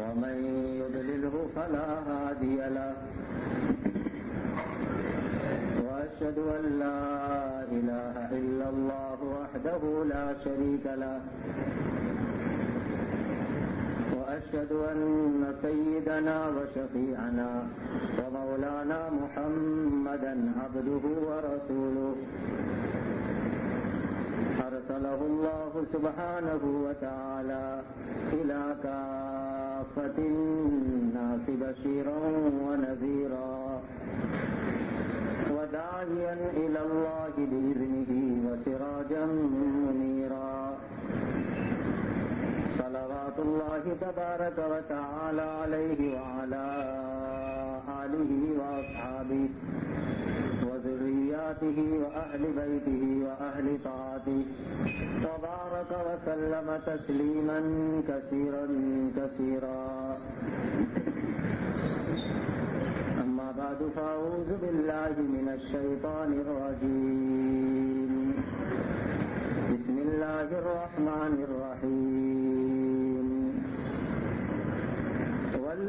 ومن يضلله فلا هادي له. وأشهد أن لا إله إلا الله وحده لا شريك له. وأشهد أن سيدنا وشفيعنا ومولانا محمدا عبده ورسوله. أرسله الله سبحانه وتعالى إلى كافة الناس بشيرا ونذيرا وداعيا إلى الله بإذنه وسراجا منيرا صلوات الله تبارك وتعالى عليه وعلى آله وأصحابه وذرياته وأهل بيته وأهل طاعته تبارك وسلم تسليما كثيرا كثيرا أما بعد فأعوذ بالله من الشيطان الرجيم بسم الله الرحمن الرحيم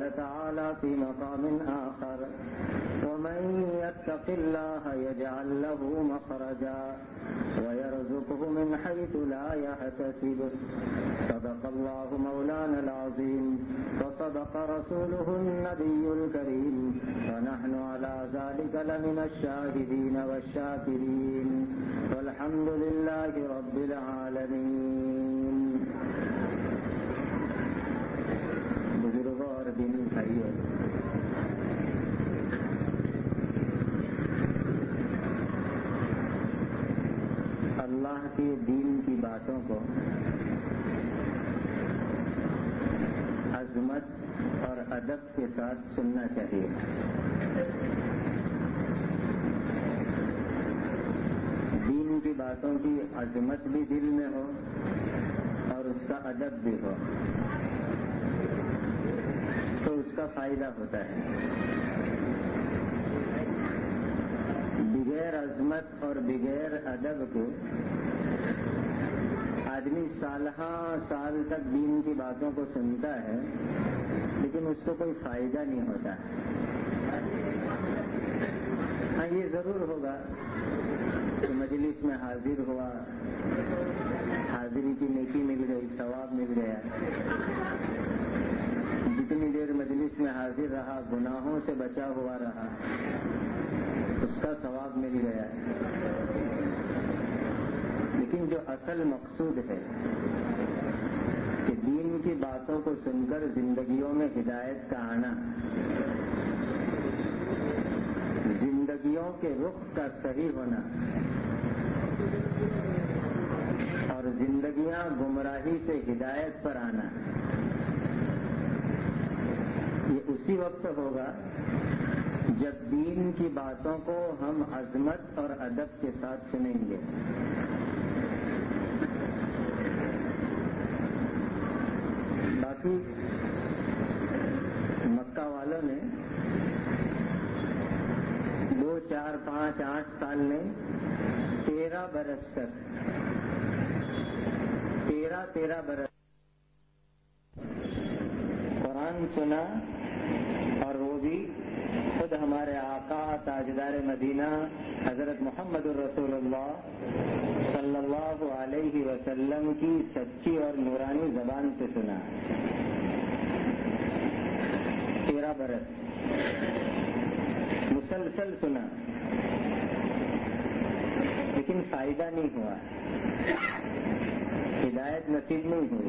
وقال تعالى في مقام آخر، ومن يتق الله يجعل له مخرجا ويرزقه من حيث لا يحتسب. صدق الله مولانا العظيم، وصدق رسوله النبي الكريم، ونحن على ذلك لمن الشاهدين والشاكرين، والحمد لله رب العالمين بزرگوں اور اللہ کے دین کی باتوں کو عظمت اور ادب کے ساتھ سننا چاہیے۔ دین کی باتوں کی عظمت بھی دل میں ہو اور اس کا ادب بھی ہو۔ تو اس کا فائدہ ہوتا ہے۔ بغیر عظمت اور بغیر ادب کے آدمی سالہ سال تک دین کی باتوں کو سنتا ہے، لیکن اس کو کوئی فائدہ نہیں ہوتا۔ ہاں یہ ضرور ہوگا کہ مجلس میں حاضر ہوا، حاضری کی نیکی مل گئی، ثواب مل گیا۔ دیر مجلس میں حاضر رہا، گناہوں سے بچا ہوا رہا۔ اس کا ثواب مل گیا۔ لیکن جو اصل مقصود ہے کہ دین کی باتوں کو سن کر زندگیوں میں ہدایت کا آنا، زندگیوں کے رخ کا صحیح ہونا اور زندگیاں گمراہی سے ہدایت پر آنا۔ یہ اسی وقت ہوگا جب دین کی باتوں کو ہم عظمت اور ادب کے ساتھ سنیں گے۔ باقی مکہ والوں نے دو چار پانچ آٹھ سال میں تیرہ برس تک، تیرہ تیرہ برس قرآن سنا اور وہ بھی خود ہمارے آقا تاجدار مدینہ حضرت محمد الرسول اللہ صلی اللہ علیہ وسلم کی سچی اور نورانی زبان سے سنا۔ تیرہ برس۔ مسلسل سنا۔ لیکن فائدہ نہیں ہوا۔ ہدایت نصیب نہیں ہوئی۔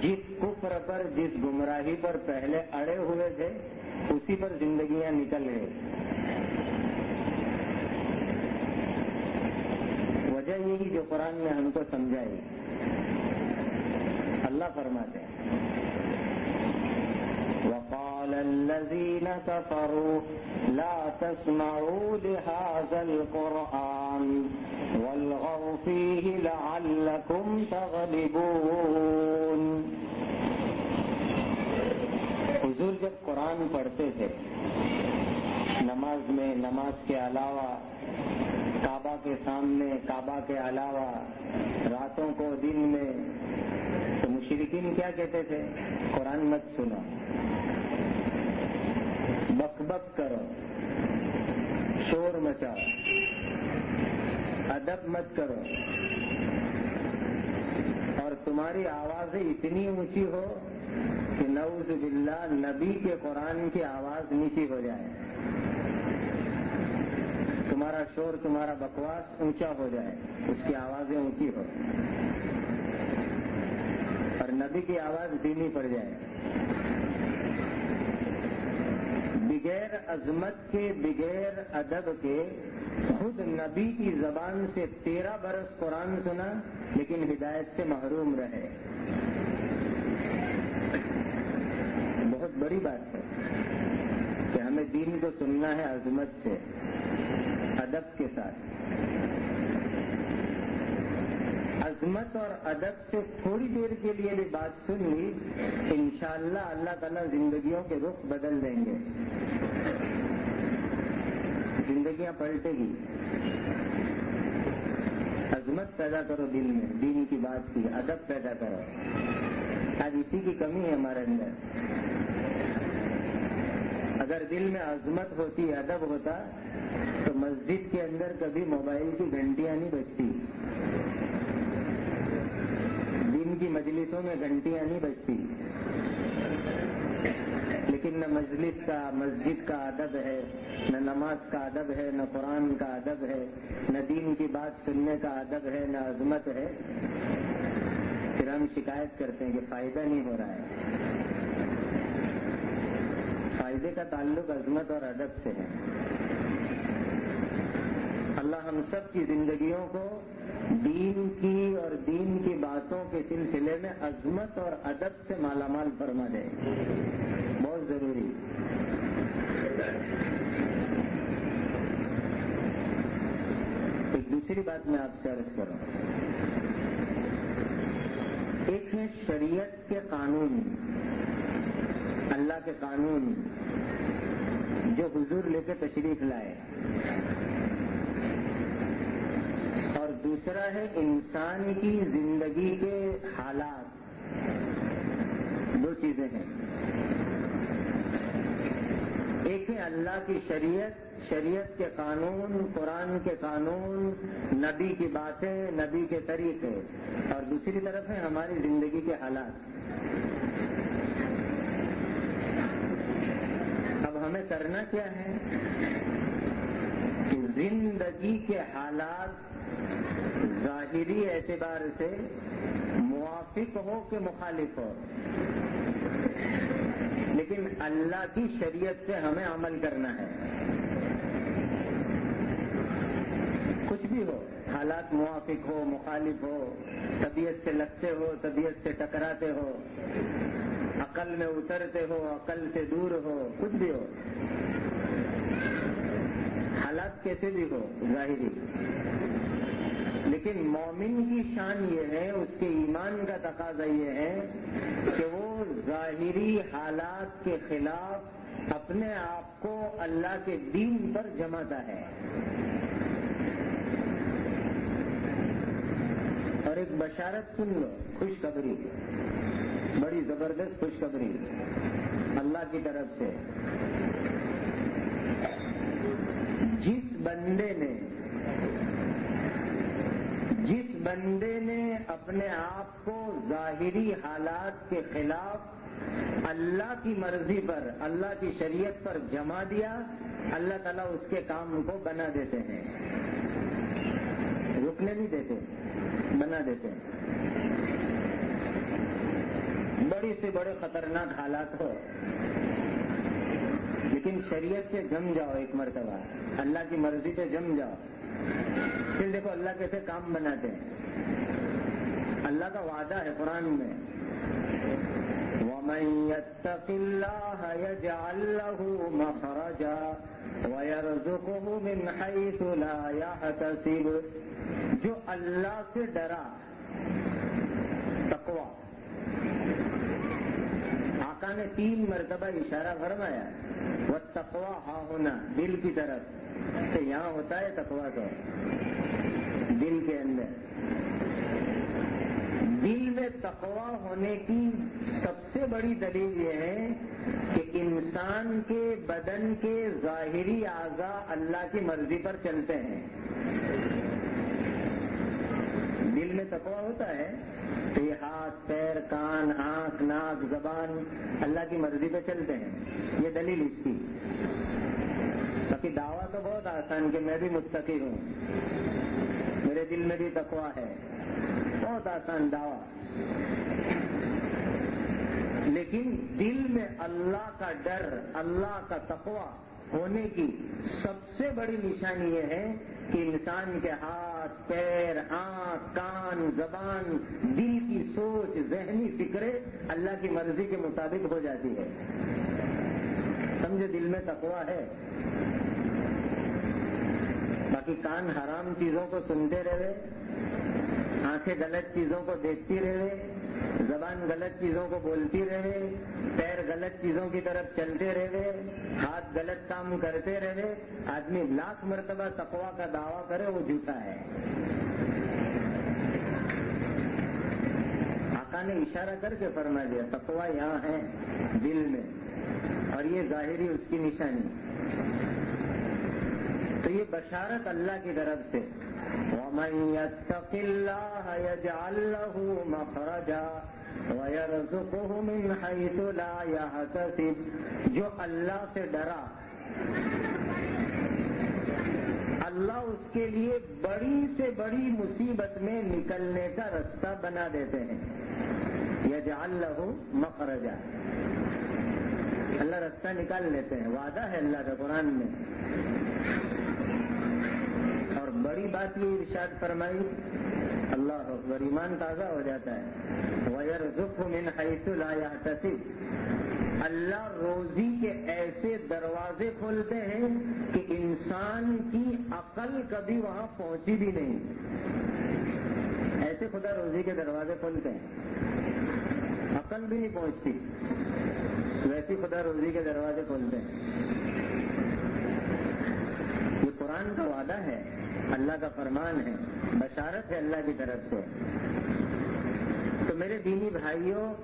جس کفر پر، جس گمراہی پر پہلے اڑے ہوئے تھے، اسی پر زندگیاں نکل گئے۔ وجہ یہی جو قرآن نے ہم کو سمجھائی۔ اللہ فرماتے ہیں۔ وقال الذين كفروا لا تسمعوا لهذا القرآن والغوا فيه لعلكم تغلبون حضور جب قرآن پڑھتے تھے، نماز میں، نماز کے علاوہ کعبہ کے سامنے، کعبہ کے علاوہ راتوں کو، دن میں، تو مشرقین کیا کہتے تھے؟ قرآن مت سنو۔ بک کرو۔ شور مچاؤ۔ ادب مت کرو۔ اور تمہاری آوازیں اتنی اونچی ہو کہ نعوذ باللہ نبی کے قرآن کی آواز نیچی ہو جائے۔ تمہارا شور، تمہارا بکواس اونچا ہو جائے۔ اس کی آوازیں اونچی ہو۔ اور نبی کی آواز دینی پڑ جائے۔ بغیر عظمت کے، بغیر ادب کے خود نبی کی زبان سے تیرہ برس قرآن سنا، لیکن ہدایت سے محروم رہے۔ بہت بڑی بات ہے کہ ہمیں دین کو سننا ہے عظمت سے، ادب کے ساتھ۔ عظمت اور ادب سے تھوڑی دیر کے لیے بھی بات سن لی، انشاءاللہ اللہ تعالیٰ زندگیوں کے رخ بدل دیں گے۔ زندگیاں پلٹے گی۔ عظمت پیدا کرو دل میں، دین کی بات کی، ادب پیدا کرو۔ آج اسی کی کمی ہے ہمارے اندر۔ اگر دل میں عظمت ہوتی، ادب ہوتا، تو مسجد کے اندر کبھی موبائل کی گھنٹیاں نہیں بجتی۔ کی مجلسوں میں گھنٹیاں نہیں بجتی۔ لیکن نہ مجلس کا مسجد کا ادب ہے، نہ نماز کا ادب ہے، نہ قرآن کا ادب ہے، نہ دین کی بات سننے کا ادب ہے، نہ عظمت ہے۔ پھر ہم شکایت کرتے ہیں کہ فائدہ نہیں ہو رہا ہے۔ فائدے کا تعلق عظمت اور ادب سے ہے اللہ ہم سب کی زندگیوں کو دین کی اور دین کی باتوں کے سلسلے میں عظمت اور ادب سے مالا مال فرما دے۔ بہت ضروری۔ ایک دوسری بات میں آپ سے عرض کروں۔ ایک ہے شریعت کے قانون۔ اللہ کے قانون۔ جو حضور لے کے تشریف لائے اور دوسرا ہے انسان کی زندگی کے حالات۔ دو چیزیں ہیں۔ ایک ہے اللہ کی شریعت شریعت کے قانون، قرآن کے قانون، نبی کی باتیں، نبی کے طریقے۔ اور دوسری طرف ہے ہماری زندگی کے حالات۔ اب ہمیں کرنا کیا ہے؟ کہ زندگی کے حالات ظاہری اعتبار سے موافق ہو کہ مخالف ہو۔ لیکن اللہ کی شریعت سے ہمیں عمل کرنا ہے۔ کچھ بھی ہو، حالات موافق ہو، مخالف ہو، طبیعت سے لگتے ہو، طبیعت سے ٹکراتے ہو، عقل میں اترتے ہو، عقل سے دور ہو، کچھ بھی ہو۔ حالات کیسے بھی ہو، ظاہری۔ لیکن مومن کی شان یہ ہے، اس کے ایمان کا تقاضا یہ ہے کہ وہ ظاہری حالات کے خلاف اپنے آپ کو اللہ کے دین پر جماتا ہے۔ اور ایک بشارت سن لو، خوشخبری، بڑی زبردست خوشخبری اللہ کی طرف سے۔ جس بندے نے بندے نے اپنے آپ کو ظاہری حالات کے خلاف اللہ کی مرضی پر، اللہ کی شریعت پر جما دیا، اللہ تعالیٰ اس کے کام کو بنا دیتے ہیں۔ رکنے نہیں دیتے بنا دیتے ہیں۔ بڑے سے بڑے خطرناک حالات ہو۔ لیکن شریعت سے جم جاؤ ایک مرتبہ، اللہ کی مرضی سے جم جاؤ۔ پھر دیکھو اللہ کیسے کام بناتے ہیں۔ اللہ کا وعدہ ہے قرآن میں۔ وَمَن يَتَّقِ اللَّهَ مَخْرَجًا وَيَرْزُقْهُ مِنْ حَيْثُ لَا يَحْتَسِبُ۔ جو اللہ سے ڈرا تقوی آقا نے تین مرتبہ اشارہ فرمایا وہ تقوا ہاں ہونا، دل کی طرف۔ کہ یہاں ہوتا ہے تقوا تو دل کے اندر۔ دل میں تقوا ہونے کی سب سے بڑی دلیل یہ ہے کہ انسان کے بدن کے ظاہری اعضاء اللہ کی مرضی پر چلتے ہیں۔ دل میں تقوا ہوتا ہے، تو یہ ہاتھ، پیر، کان، آنکھ، ناک، زبان اللہ کی مرضی پہ چلتے ہیں۔ یہ دلیل اس کی۔ باقی دعویٰ تو بہت آسان کہ میں بھی متقی ہوں۔ میرے دل میں بھی تقوا ہے۔ بہت آسان دعویٰ۔ لیکن دل میں اللہ کا ڈر، اللہ کا تقوی ہونے کی سب سے بڑی نشانی یہ ہے کہ انسان کے ہاتھ، پیر، آنکھ، کان، زبان، دل کی سوچ، ذہنی فکریں اللہ کی مرضی کے مطابق ہو جاتی ہے۔ سمجھے دل میں تقوی ہے۔ باقی کان حرام چیزوں کو سنتے رہے، آنکھیں غلط چیزوں کو دیکھتی رہے زبان غلط چیزوں کو بولتی رہے، پیر غلط چیزوں کی طرف چلتے رہے، ہاتھ غلط کام کرتے رہے، آدمی لاکھ مرتبہ تقوا کا دعویٰ کرے، وہ جھوٹا ہے۔ آقا نے اشارہ کر کے فرما دیا تقوا یہاں ہے دل میں، اور یہ ظاہری اس کی نشانی۔ تو یہ بشارت اللہ کی طرف سے ومن يتق الله يجعل له مخرجا ويرزقه من حيث لا يحتسب. جو اللہ سے ڈرا، اللہ اس کے لیے بڑی سے بڑی مصیبت میں نکلنے کا رستہ بنا دیتے ہیں. یجعل له مخرجا. اللہ رستہ نکال لیتے ہیں. وعدہ ہے اللہ کا قرآن میں. بڑی بات یہ ارشاد فرمائی، اللہ اکبر، ایمان تازہ ہو جاتا ہے۔ ویر من حیث لا يحتسب۔ اللہ روزی کے ایسے دروازے کھولتے ہیں کہ انسان کی عقل کبھی وہاں پہنچی بھی نہیں۔ ایسے خدا روزی کے دروازے کھولتے ہیں۔ عقل بھی نہیں پہنچتی۔ ویسی خدا روزی کے دروازے کھولتے ہیں۔ یہ قرآن کا وعدہ ہے اللہ کا فرمان ہے، بشارت ہے اللہ کی طرف سے۔ تو میرے دینی بھائیوں،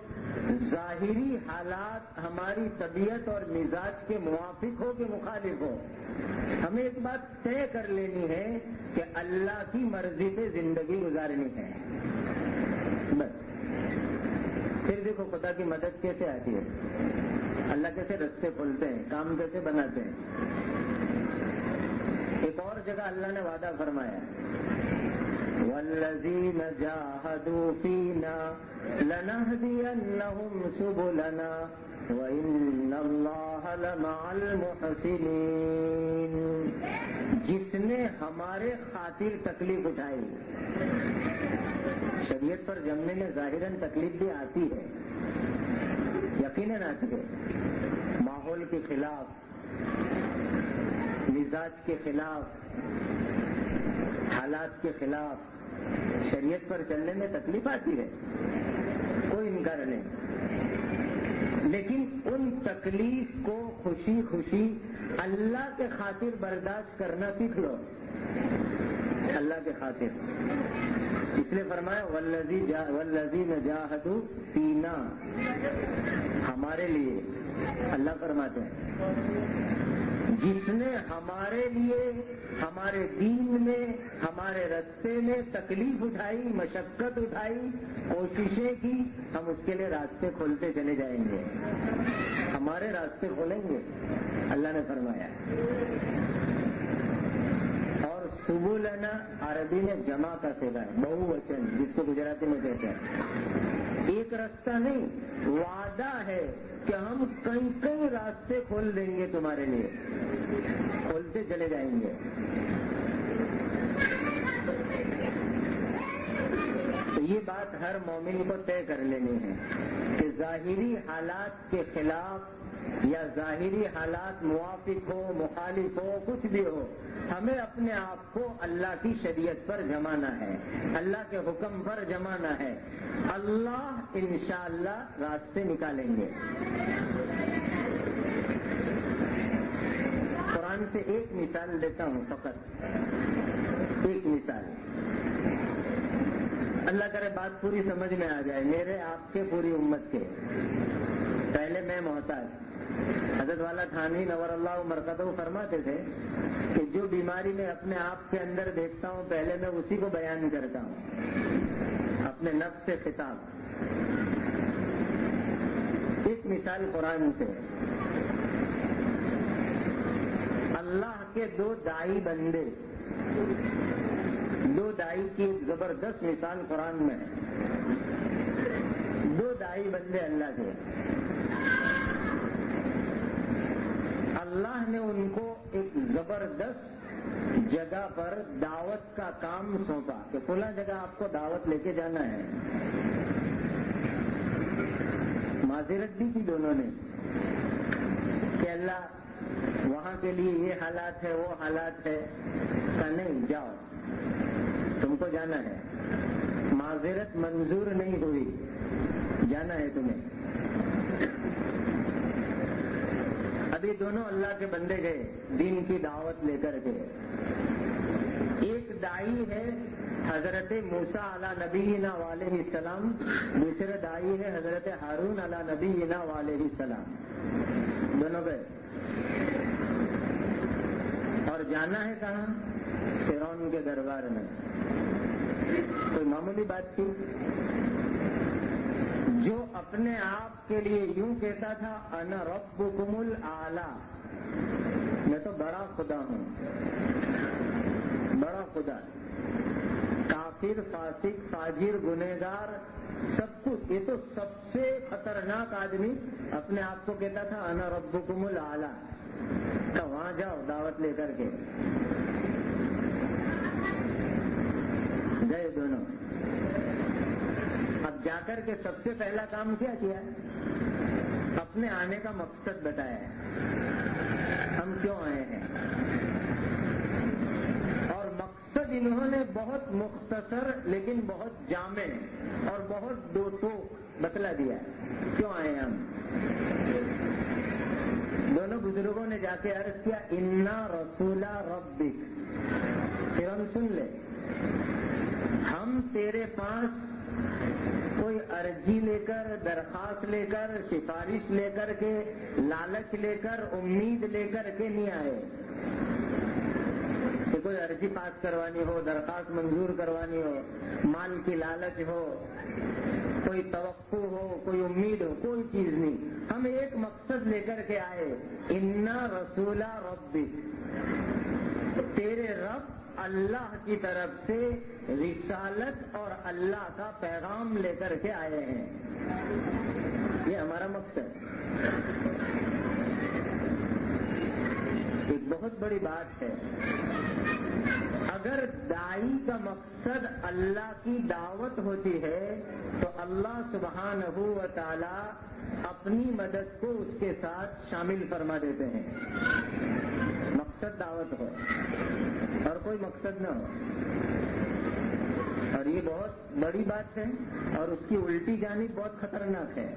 ظاہری حالات ہماری طبیعت اور مزاج کے موافق ہو کہ مخالف ہو؟ ہمیں ایک بات طے کر لینی ہے کہ اللہ کی مرضی پہ زندگی گزارنی ہے۔ بس۔ پھر دیکھو خدا کی مدد کیسے آتی ہے؟ اللہ کیسے رستے کھولتے ہیں، کام کیسے بناتے ہیں؟ ایک اور جگہ اللہ نے وعدہ فرمایا والذین جاہدوا فینا لنہدینہم سبلنا وَإِنَّ اللَّهَ لَمَعَ الْمُحْسِنِينَ۔ جس نے ہمارے خاطر تکلیف اٹھائی، شریعت پر جمنے میں ظاہراً تکلیف بھی آتی ہے، یقیناً آتی ہے۔ ماحول کے خلاف مزاج کے خلاف، حالات کے خلاف شریعت پر چلنے میں تکلیف آتی ہے، کوئی انکار نہیں۔ لیکن ان تکلیف کو خوشی خوشی اللہ کے خاطر برداشت کرنا سیکھ لو۔ اللہ کے خاطر۔ اس لیے فرمایا ولزی میں جاہدو پینا ہمارے لیے۔ اللہ فرماتے ہیں۔ جس نے ہمارے لیے، ہمارے دین میں، ہمارے رستے میں تکلیف اٹھائی، مشقت اٹھائی، کوششیں کی، ہم اس کے لیے راستے کھولتے چلے جائیں گے۔ ہمارے راستے کھولیں گے۔ اللہ نے فرمایا۔ سبولنا عربی میں جمع کا سیوا ہے بہو وچن جس کو گجراتی میں کہتے ہیں۔ ایک راستہ نہیں، وعدہ ہے کہ ہم کئی کئی راستے کھول دیں گے تمہارے لیے۔ کھولتے چلے جائیں گے۔ تو یہ بات ہر مومن کو طے کر لینی ہے کہ ظاہری حالات کے خلاف یا ظاہری حالات موافق ہو، مخالف ہو، کچھ بھی ہو، ہمیں اپنے آپ کو اللہ کی شریعت پر جمانا ہے، اللہ کے حکم پر جمانا ہے۔ اللہ انشاءاللہ راستے نکالیں گے۔ قرآن سے ایک مثال دیتا ہوں فقط۔ ایک مثال۔ اللہ کرے بات پوری سمجھ میں آ جائے، میرے آپ کے پوری امت کے۔ پہلے میں محتاج۔ حضرت والا تھانوی نور اللہ مرکز فرماتے تھے کہ جو بیماری میں اپنے آپ کے اندر دیکھتا ہوں، پہلے میں اسی کو بیان کرتا ہوں۔ اپنے نفس سے خطاب۔ ایک مثال قرآن سے۔ اللہ کے دو دائی بندے۔ دو دائی کی ایک زبردست مثال قرآن میں۔ دو دائی بندے اللہ کے۔ اللہ نے ان کو ایک زبردست جگہ پر دعوت کا کام سونپا کہ کھلا جگہ آپ کو دعوت لے کے جانا ہے۔ معذرت بھی کی دونوں نے کہ اللہ وہاں کے لیے یہ حالات ہے، وہ حالات ہے۔ کہ نہیں، جاؤ، تم کو جانا ہے۔ معذرت منظور نہیں ہوئی، جانا ہے تمہیں۔ ابھی دونوں اللہ کے بندے گئے، دین کی دعوت لے کر کے۔ ایک دائی ہے حضرت موسا علا نبی علیہ السلام، دوسرے دائی ہے حضرت ہارون علا نبی علیہ السلام۔ دونوں گئے۔ اور جانا ہے کہاں؟ فرون کے دربار میں۔ کوئی معمولی بات تھی اپنے آپ کے لیے یوں کہتا تھا ان رب کمل میں تو بڑا خدا ہوں۔ بڑا خدا۔ کافر، فاسق فاجر گنہگار، سب کچھ۔ یہ تو سب سے خطرناک آدمی اپنے آپ کو کہتا تھا ان رب کمل تو وہاں جاؤ، دعوت لے کر کے۔ گئے دونوں۔ جا کر کے سب سے پہلا کام کیا کیا؟ اپنے آنے کا مقصد بتایا ہم کیوں آئے ہیں؟ اور مقصد انہوں نے بہت مختصر لیکن بہت جامع اور بہت دو تو بتلا دیا کیوں آئے ہم؟ دونوں بزرگوں نے جا کے عرض کیا، انا رسولہ ربک۔ پھر ہم سن لے۔ ہم تیرے پاس کوئی ارجی لے کر، درخواست لے کر، سفارش لے کر کے، لالچ لے کر، امید لے کر کے نہیں آئے۔ کہ کوئی ارجی پاس کروانی ہو، درخواست منظور کروانی ہو، مال کی لالچ ہو، کوئی توقع ہو، کوئی امید ہو، کوئی چیز نہیں۔ ہم ایک مقصد لے کر کے آئے۔ انا رسولہ ربی تیرے رب اللہ کی طرف سے رسالت اور اللہ کا پیغام لے کر کے آئے ہیں۔ یہ ہمارا مقصد ایک بہت بڑی بات ہے۔ اگر دائی کا مقصد اللہ کی دعوت ہوتی ہے، تو اللہ سبحانہ و تعالی اپنی مدد کو اس کے ساتھ شامل فرما دیتے ہیں۔ مقصد دعوت ہو۔ اور کوئی مقصد نہ ہو۔ اور یہ بہت بڑی بات ہے اور اس کی الٹی جانب بہت خطرناک ہے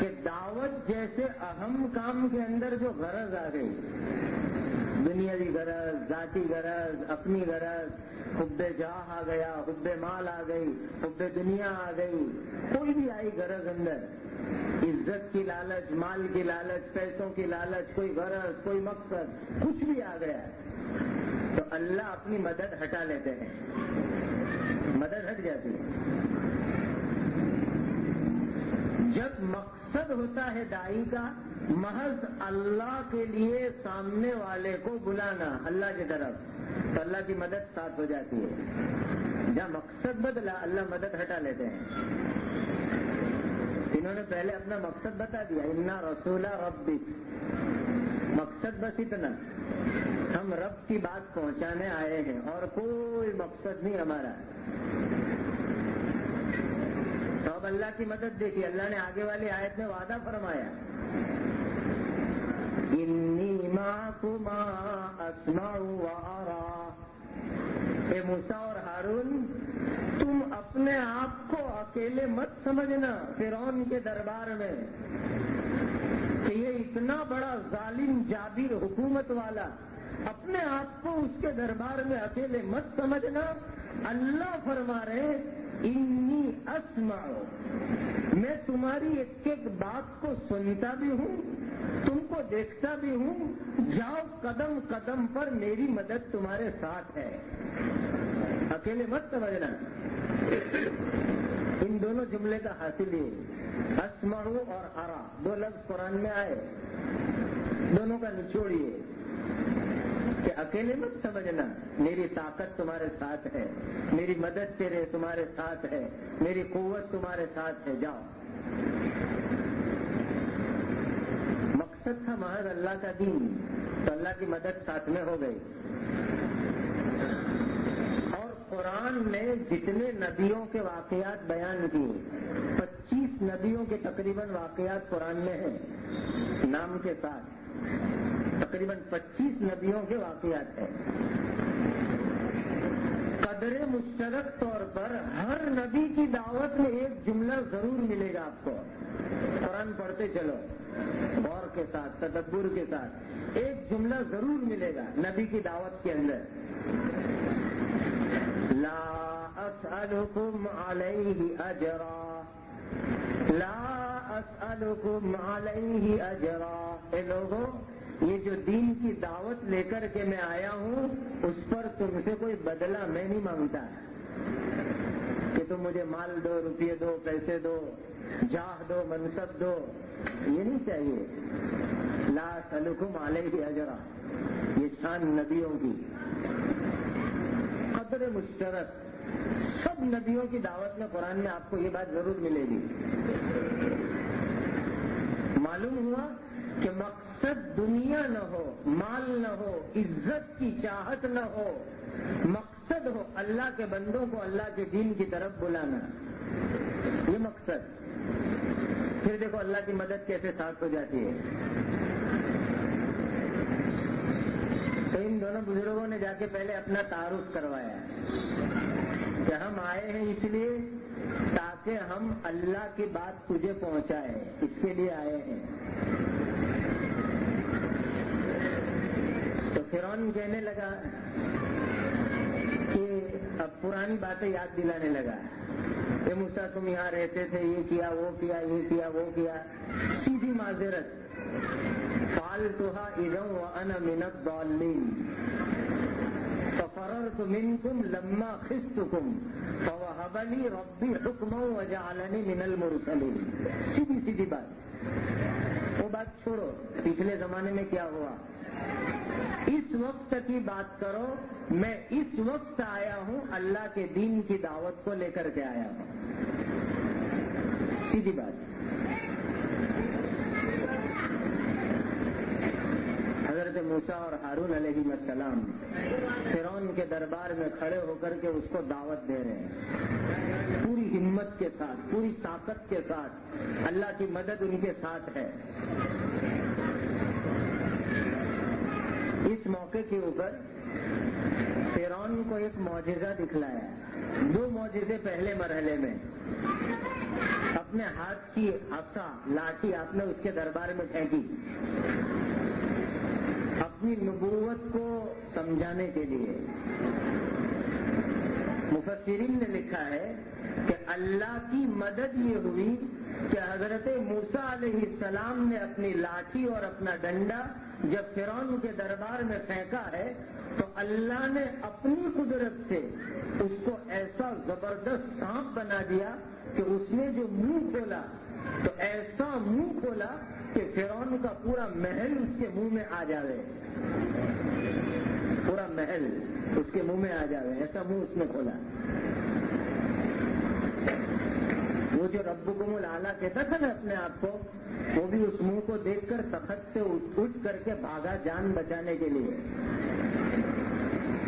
کہ دعوت جیسے اہم کام کے اندر جو غرض آ گئی دنیاوی غرض، ذاتی غرض، اپنی غرض، حب جاہ آ گیا، حب مال آ گئی، حب دنیا آ گئی، کوئی بھی آئی غرض اندر، عزت کی لالچ، مال کی لالچ، پیسوں کی لالچ، کوئی غرض، کوئی مقصد، کچھ بھی آ گیا، تو اللہ اپنی مدد ہٹا لیتے ہیں۔ مدد ہٹ جاتی ہے۔ جب مقصد ہوتا ہے دائی کا، محض اللہ کے لیے سامنے والے کو بلانا، اللہ کی طرف۔ تو اللہ کی مدد ساتھ ہو جاتی ہے۔ جہاں مقصد بدلا، اللہ مدد ہٹا لیتے ہیں۔ انہوں نے پہلے اپنا مقصد بتا دیا، انا رسولہ رب مقصد بس اتنا۔ ہم رب کی بات پہنچانے آئے ہیں اور کوئی مقصد نہیں ہمارا۔ تو اب اللہ کی مدد دیکھی، اللہ نے آگے والی آیت میں وعدہ فرمایا۔ انی معکما اسمع اے موسا اور ہارون، تم اپنے آپ کو اکیلے مت سمجھنا فرعون کے دربار میں، کہ یہ اتنا بڑا ظالم جابر حکومت والا اپنے آپ کو اس کے دربار میں اکیلے مت سمجھنا۔ اللہ فرما رہے انی اسمع۔ میں تمہاری ایک ایک بات کو سنتا بھی ہوں، تم کو دیکھتا بھی ہوں۔ جاؤ قدم قدم پر میری مدد تمہارے ساتھ ہے۔ اکیلے مت سمجھنا۔ ان دونوں جملے کا حاصل یہ اسمعو اور ارا، دو لفظ قرآن میں آئے۔ دونوں کا نچوڑیے کہ اکیلے مت سمجھنا، میری طاقت تمہارے ساتھ ہے، میری مدد تیرے تمہارے ساتھ ہے، میری قوت تمہارے ساتھ ہے، جاؤ۔ مقصد تھا محض اللہ کا دین، تو اللہ کی مدد ساتھ میں ہو گئی۔ اور قرآن نے جتنے نبیوں کے واقعات بیان کیے، پچیس نبیوں کے تقریباً واقعات قرآن میں ہیں، نام کے ساتھ۔ تقریباً پچیس نبیوں کے واقعات ہیں۔ قدر مشترک طور پر ہر نبی کی دعوت میں ایک جملہ ضرور ملے گا آپ کو۔ قرآن پڑھتے چلو، غور کے ساتھ، تدبر کے ساتھ، ایک جملہ ضرور ملے گا نبی کی دعوت کے اندر۔ لا اسألكم عليه اجرا۔ لا اسألكم عليه اجرا۔ اے لوگوں یہ جو دین کی دعوت لے کر کے میں آیا ہوں، اس پر تم سے کوئی بدلہ میں نہیں مانگتا۔ کہ تم مجھے مال دو، روپیے دو، پیسے دو، جاہ دو، منصب دو، یہ نہیں چاہیے۔ لا سلکم علیہ اجرا۔ یہ شان نبیوں کی۔ قدر مشترک۔ سب نبیوں کی دعوت میں قرآن میں آپ کو یہ بات ضرور ملے گی۔ معلوم ہوا کہ مقصد دنیا نہ ہو، مال نہ ہو، عزت کی چاہت نہ ہو، مقصد ہو اللہ کے بندوں کو اللہ کے دین کی طرف بلانا۔ یہ مقصد۔ پھر دیکھو اللہ کی مدد کیسے ساتھ ہو جاتی ہے۔ تو ان دونوں بزرگوں نے جا کے پہلے اپنا تعارف کروایا۔ کہ ہم آئے ہیں اس لیے تاکہ ہم اللہ کی بات تجھے پہنچائے، اس کے لیے آئے ہیں۔ فرون کہنے لگا کہ اب پرانی باتیں یاد دلانے لگا۔ اے موسا تم یہاں رہتے تھے، یہ کیا، وہ کیا، یہ کیا، وہ کیا۔ سیدھی معذرت۔ فالتها اذا وانا من الضالين۔ ففررت منكم لما خفتكم۔ فوهب لي ربي حكما وجعلني من المرسلين۔ سیدھی سیدھی بات۔ بات چھوڑو، پچھلے زمانے میں کیا ہوا؟ اس وقت کی بات کرو، میں اس وقت آیا ہوں، اللہ کے دین کی دعوت کو لے کر کے آیا ہوں۔ سیدھی بات۔ حضرت موسا اور ہارون علیہ السلام فرون کے دربار میں کھڑے ہو کر کے اس کو دعوت دے رہے ہیں۔ پوری ہمت کے ساتھ، پوری طاقت کے ساتھ اللہ کی مدد ان کے ساتھ ہے۔ اس موقع کے اوپر فرون کو ایک معجزہ دکھلایا۔ دو معجزے پہلے مرحلے میں۔ اپنے ہاتھ کی عصا لاٹھی آپ نے اس کے دربار میں پھینکی۔ اپنی نبوت کو سمجھانے کے لیے۔ مفسرین نے لکھا ہے کہ اللہ کی مدد یہ ہوئی کہ حضرت موسا علیہ السلام نے اپنی لاٹھی اور اپنا ڈنڈا جب فرعون کے دربار میں پھینکا ہے، تو اللہ نے اپنی قدرت سے اس کو ایسا زبردست سانپ بنا دیا کہ اس نے جو منہ کھولا، تو ایسا منہ کھولا کہ فرون کا پورا محل اس کے منہ میں آ جاوے۔ پورا محل اس کے منہ میں آ جاوے، ایسا منہ اس نے کھولا۔ وہ جو رب گم العلیٰ کہتا تھا نا اپنے آپ کو، وہ بھی اس منہ کو دیکھ کر تخت سے اٹھ کر کے بھاگا جان بچانے کے لیے۔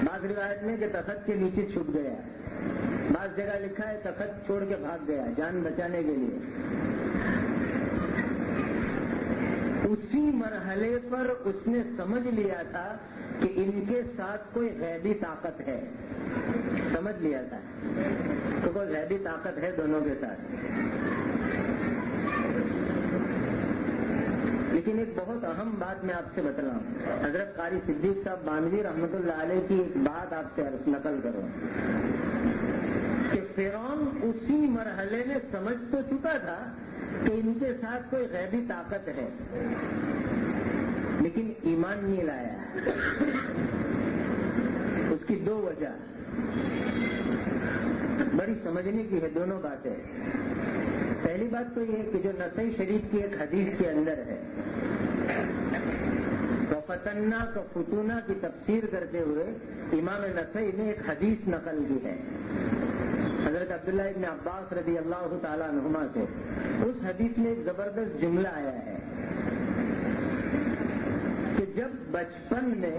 بعض روایت میں کہ تخت کے نیچے چھپ گیا۔ بعض جگہ لکھا ہے تخت چھوڑ کے بھاگ گیا جان بچانے کے لیے۔ اسی مرحلے پر اس نے سمجھ لیا تھا کہ ان کے ساتھ کوئی غیبی طاقت ہے۔ سمجھ لیا تھا۔ تو کوئی غیبی طاقت ہے دونوں کے ساتھ۔ لیکن ایک بہت اہم بات میں آپ سے بتلاؤں حضرت قاری صدیق صاحب بانوی رحمت اللہ علیہ کی ایک بات آپ سے نقل کرو کہ فرون اسی مرحلے میں سمجھ تو چکا تھا کہ ان کے ساتھ کوئی غیبی طاقت ہے، لیکن ایمان نہیں لایا۔ اس کی دو وجہ۔ بڑی سمجھنے کی ہے دونوں باتیں۔ پہلی بات تو یہ کہ جو نسائی شریف کی ایک حدیث کے اندر ہے فتنا کا فتونا کی تفسیر کرتے ہوئے امام نسائی نے ایک حدیث نقل کی ہے۔ حضرت عبداللہ ابن عباس رضی اللہ تعالیٰ عنہما سے۔ اس حدیث میں ایک زبردست جملہ آیا ہے۔ کہ جب بچپن میں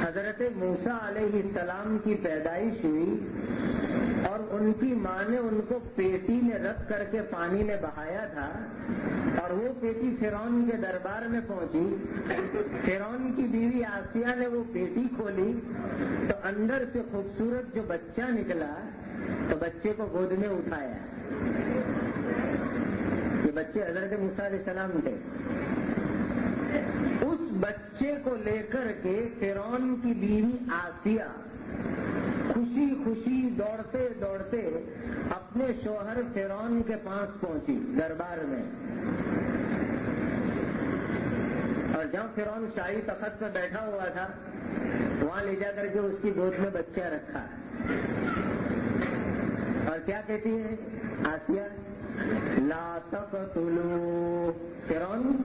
حضرت موسا علیہ السلام کی پیدائش ہوئی اور ان کی ماں نے ان کو پیٹی میں رکھ کر کے پانی میں بہایا تھا اور وہ پیٹی فرون کے دربار میں پہنچی فرون کی بیوی آسیہ نے وہ پیٹی کھولی تو اندر سے خوبصورت جو بچہ نکلا تو بچے کو گود میں اٹھایا۔ یہ بچے حضرت موسیٰ علیہ السلام تھے۔ کو لے کر کے فرون کی بیوی آسیہ خوشی خوشی دوڑتے دوڑتے اپنے شوہر فرون کے پاس پہنچی دربار میں۔ اور جہاں فرون شاہی تخت پہ بیٹھا ہوا تھا، وہاں لے جا کر کے اس کی گود میں بچہ رکھا۔ اور کیا کہتی ہے؟ آسیہ لا تقتلو فرون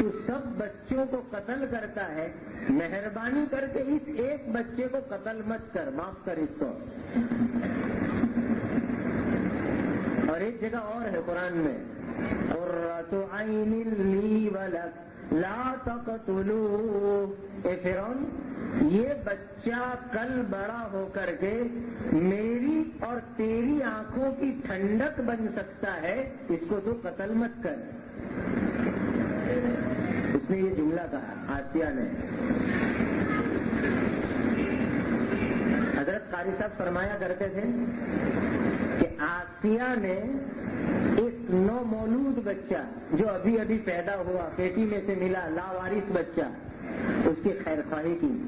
تو سب بچوں کو قتل کرتا ہے. مہربانی کر کے اس ایک بچے کو قتل مت کر، معاف کر اس کو. اور ایک جگہ اور ہے قرآن میں. اور تو لا تقتلو اے فرون یہ بچہ کل بڑا ہو کر کے میری اور تیری آنکھوں کی ٹھنڈک بن سکتا ہے، اس کو تو قتل مت کر۔ اس نے یہ جملہ کہا، آسیہ نے۔ حضرت قاری صاحب فرمایا کرتے تھے کہ آسیہ نے ایک نو مولود بچہ جو ابھی ابھی پیدا ہوا پیٹی میں سے ملا لاوارث بچہ، اس کی خیر خواہی کی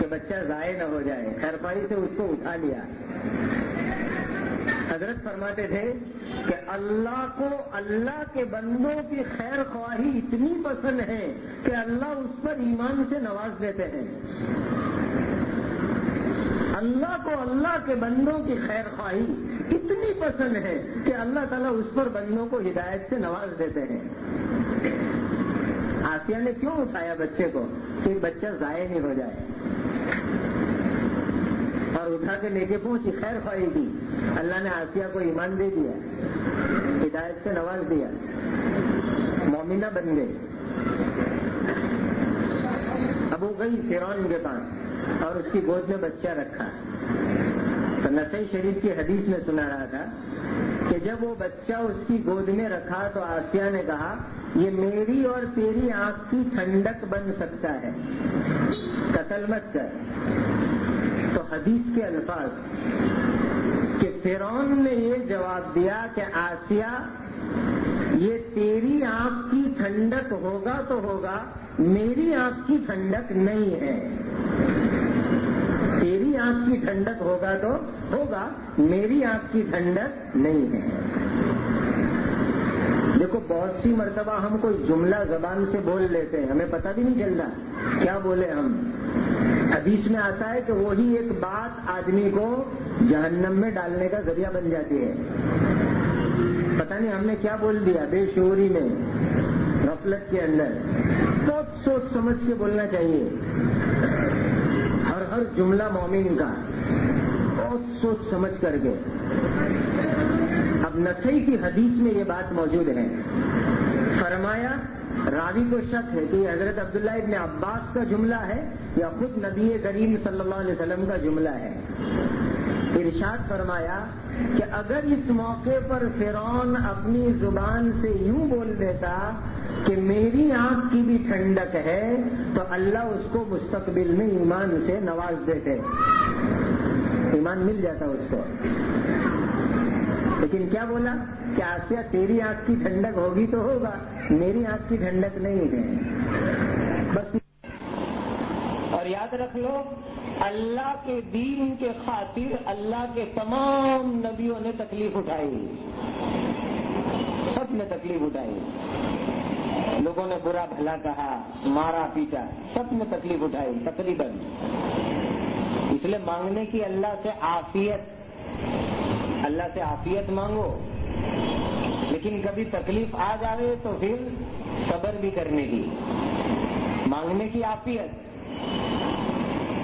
کہ بچہ ضائع نہ ہو جائے۔ خیر خواہی سے اس کو اٹھا لیا۔ حضرت فرماتے تھے کہ اللہ کو اللہ کے بندوں کی خیر خواہی اتنی پسند ہے کہ اللہ اس پر ایمان سے نواز دیتے ہیں۔ اللہ کو اللہ کے بندوں کی خیر خواہی اتنی پسند ہے کہ اللہ تعالیٰ اس پر بندوں کو ہدایت سے نواز دیتے ہیں۔ آسیہ نے کیوں اٹھایا بچے کو کہ بچہ ضائع نہیں ہو جائے؟ اور اٹھا کے لے کے پہنچی، خیر خواہی کی اللہ نے آسیہ کو ایمان دے دیا، ہدایت سے نواز دیا۔ مومنہ بن گئی اب وہ گئی فرون کے پاس۔ اور اس کی گود میں بچہ رکھا تو نسائی شریف کی حدیث میں سنا رہا تھا کہ جب وہ بچہ اس کی گود میں رکھا تو آسیہ نے کہا، یہ میری اور تیری آنکھ کی ٹھنڈک بن سکتا ہے۔ قتل مت کر۔ تو حدیث کے الفاظ کہ فرون نے یہ جواب دیا کہ آسیہ، یہ تیری آنکھ کی ٹھنڈک ہوگا تو ہوگا، میری آنکھ کی ٹھنڈک نہیں ہے۔ تیری آنکھ کی ٹھنڈک ہوگا تو ہوگا، میری آنکھ کی ٹھنڈک نہیں ہے۔ دیکھو، بہت سی مرتبہ ہم کوئی جملہ زبان سے بول لیتے ہیں، ہمیں پتہ بھی نہیں چلتا کیا بولے ہم۔ حدیث میں آتا ہے کہ وہی ایک بات آدمی کو جہنم میں ڈالنے کا ذریعہ بن جاتی ہے۔ پتہ نہیں ہم نے کیا بول دیا، بے شعوری میں، غفلت کے اندر۔ بہت سوچ سمجھ کے بولنا چاہیے۔ ہر ہر جملہ مومن کا بہت سوچ سمجھ کر کے۔ اب نسائی کی حدیث میں یہ بات موجود ہے۔ فرمایا، راوی کو شک ہے کہ یہ حضرت عبداللہ ابن عباس کا جملہ ہے یا خود نبی کریم صلی اللہ علیہ وسلم کا جملہ ہے۔ ارشاد فرمایا کہ اگر اس موقع پر فرعون اپنی زبان سے یوں بول دیتا کہ میری آنکھ کی بھی ٹھنڈک ہے، تو اللہ اس کو مستقبل میں ایمان سے نواز دیتے۔ ایمان مل جاتا اس کو۔ لیکن کیا بولا؟ کہ آسیا تیری آنکھ کی ٹھنڈک ہوگی تو ہوگا، میری آنکھ کی ٹھنڈک نہیں ہے۔ بس اور یاد رکھ لو اللہ کے دین کے خاطر اللہ کے تمام نبیوں نے تکلیف اٹھائی۔ سب نے تکلیف اٹھائی۔ لوگوں نے برا بھلا کہا، مارا پیٹا، سب نے تکلیف اٹھائی، تقریباً۔ اس لیے مانگنے کی اللہ سے عافیت، اللہ سے عافیت مانگو۔ لیکن کبھی تکلیف آ جائے تو پھر صبر بھی کرنے کی۔ مانگنے کی عافیت۔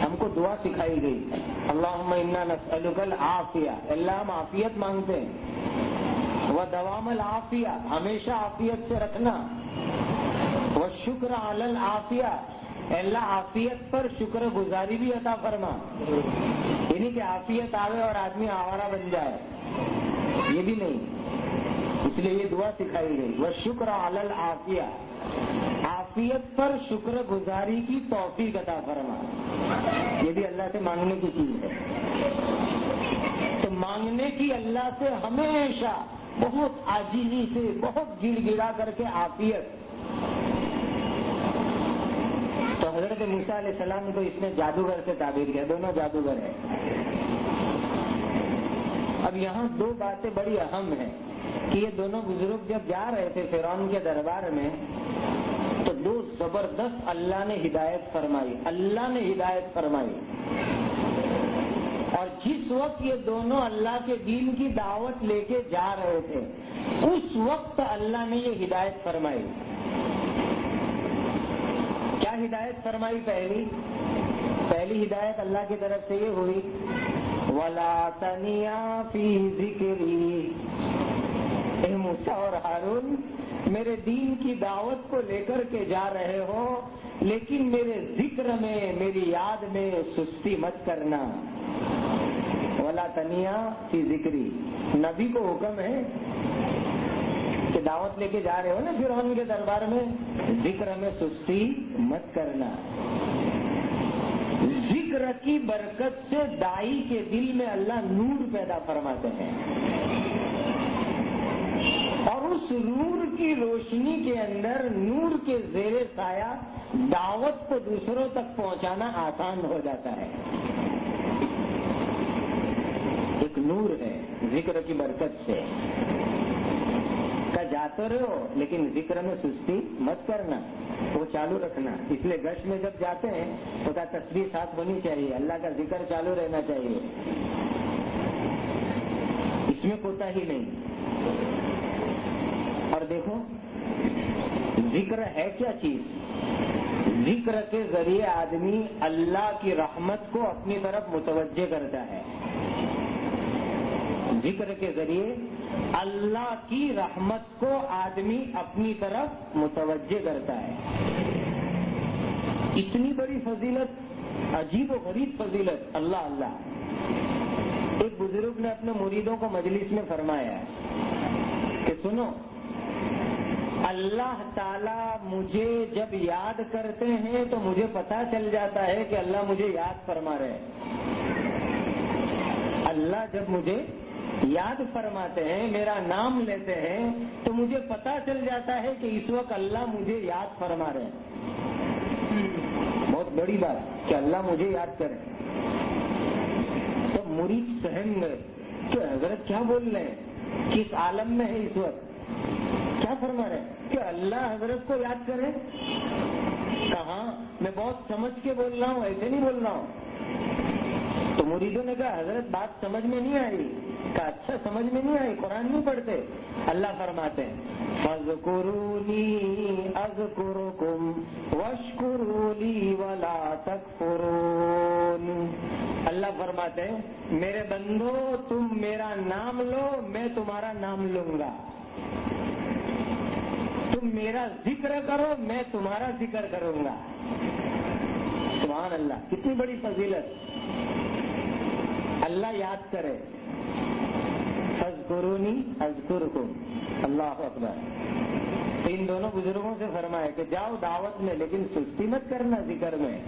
ہم کو دعا سکھائی گئی۔ اللہ نسلکل آفیہ اللہ ہم عافیت مانگتے ہیں۔ وہ دوام العافیہ۔ ہمیشہ عافیت سے رکھنا۔ وہ شکر علل آفیہ اللہ عافیت پر شکر گزاری بھی عطا فرما۔ یعنی کہ عافیت آوے اور آدمی آوارہ بن جائے۔ یہ بھی نہیں۔ اس لیے یہ دعا سکھائی گئی۔ وہ شکر علل آفیہ عافیت پر شکر گزاری کی توفیق عطا فرما۔ یہ بھی اللہ سے مانگنے کی چیز ہے۔ تو مانگنے کی اللہ سے ہمیشہ بہت آجیزی سے بہت گڑ گڑا کر کے عافیت۔ تو حضرت موسا علیہ السلام کو اس نے جادوگر سے تعبیر کیا، دونوں جادوگر ہیں۔ اب یہاں دو باتیں بڑی اہم ہیں۔ کہ یہ دونوں بزرگ جب جا رہے تھے فرعون کے دربار میں، تو دو زبردست اللہ نے ہدایت فرمائی، اللہ نے ہدایت فرمائی۔ اور جس وقت یہ دونوں اللہ کے دین کی دعوت لے کے جا رہے تھے، اس وقت اللہ نے یہ ہدایت فرمائی۔ کیا ہدایت فرمائی پہلی؟ پہلی ہدایت اللہ کی طرف سے یہ ہوئی۔ ولا تنیا فی ذکری موسا اور ہارون، میرے دین کی دعوت کو لے کر کے جا رہے ہو، لیکن میرے ذکر میں، میری یاد میں سستی مت کرنا۔ ولا تنیا کی ذکری نبی کو حکم ہے کہ دعوت لے کے جا رہے ہو نا پھر ان کے دربار میں، ذکر میں سستی مت کرنا۔ ذکر کی برکت سے دائی کے دل میں اللہ نور پیدا فرماتے ہیں۔ اس نور کی روشنی کے اندر نور کے زیر سایہ دعوت کو دوسروں تک پہنچانا آسان ہو جاتا ہے۔ ایک نور ہے، ذکر کی برکت سے۔ کا جاتے رہو لیکن ذکر میں سستی مت کرنا، وہ چالو رکھنا۔ اس لیے گشت میں جب جاتے ہیں، تو کا تصویر ساتھ ہونی چاہیے، اللہ کا ذکر چالو رہنا چاہیے۔ اس میں کوتا ہی نہیں۔ دیکھو۔ ذکر ہے کیا چیز؟ ذکر کے ذریعے آدمی اللہ کی رحمت کو اپنی طرف متوجہ کرتا ہے۔ ذکر کے ذریعے اللہ کی رحمت کو آدمی اپنی طرف متوجہ کرتا ہے۔ اتنی بڑی فضیلت، عجیب و غریب فضیلت، اللہ اللہ۔ ایک بزرگ نے اپنے مریدوں کو مجلس میں فرمایا کہ سنو اللہ تعالی مجھے جب یاد کرتے ہیں تو مجھے پتا چل جاتا ہے کہ اللہ مجھے یاد فرما رہے اللہ جب مجھے یاد فرماتے ہیں، میرا نام لیتے ہیں، تو مجھے پتا چل جاتا ہے کہ اس وقت اللہ مجھے یاد فرما رہے ہیں۔ بہت بڑی بات کہ اللہ مجھے یاد کرے۔ تو مرید سہن گئے کہ حضرت کیا بول رہے ہیں؟ کس عالم میں ہے اس وقت؟ فرما رہے کہ اللہ حضرت کو یاد کرے کہاں؟ میں بہت سمجھ کے بول رہا ہوں، ایسے نہیں بول رہا ہوں۔ تو مریدوں نے کہا، حضرت بات سمجھ میں نہیں آئی۔ کہا اچھا سمجھ میں نہیں آئی، قرآن نہیں پڑھتے۔ اللہ فرماتے ہیں فض قرونی از کم وشکرولی ولا تک اللہ فرماتے ہیں، میرے بندو، تم میرا نام لو، میں تمہارا نام لوں گا۔ تم میرا ذکر کرو، میں تمہارا ذکر کروں گا۔ سبحان اللہ، کتنی بڑی فضیلت۔ اللہ یاد کرے۔ قرونی ازکر کو اللہ اکبر۔ تو ان دونوں بزرگوں سے فرمائے کہ جاؤ دعوت میں، لیکن سستی مت کرنا ذکر میں۔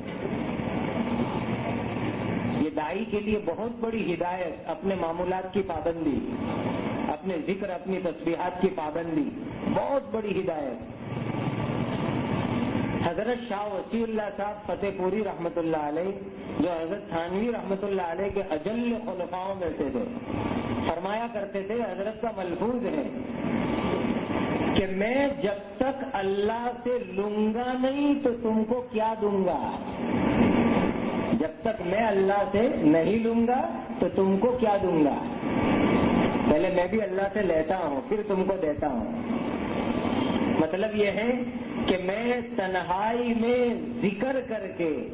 یہ دائی کے لیے بہت بڑی ہدایت، اپنے معمولات کی پابندی۔ اپنے ذکر، اپنی تصویرات کی پابندی، بہت بڑی ہدایت۔ حضرت شاہ وسیع اللہ صاحب فتح پوری رحمۃ اللہ علیہ، جو حضرت تھانوی رحمۃ اللہ علیہ کے اجل خلفاؤں میں سے تھے، فرمایا کرتے تھے، حضرت کا ملفوظ ہے کہ میں جب تک اللہ سے لوں گا نہیں تو تم کو کیا دوں گا؟ جب تک میں اللہ سے نہیں لوں گا تو تم کو کیا دوں گا؟ پہلے میں بھی اللہ سے لیتا ہوں، پھر تم کو دیتا ہوں۔ مطلب یہ ہے کہ میں تنہائی میں ذکر کر کے،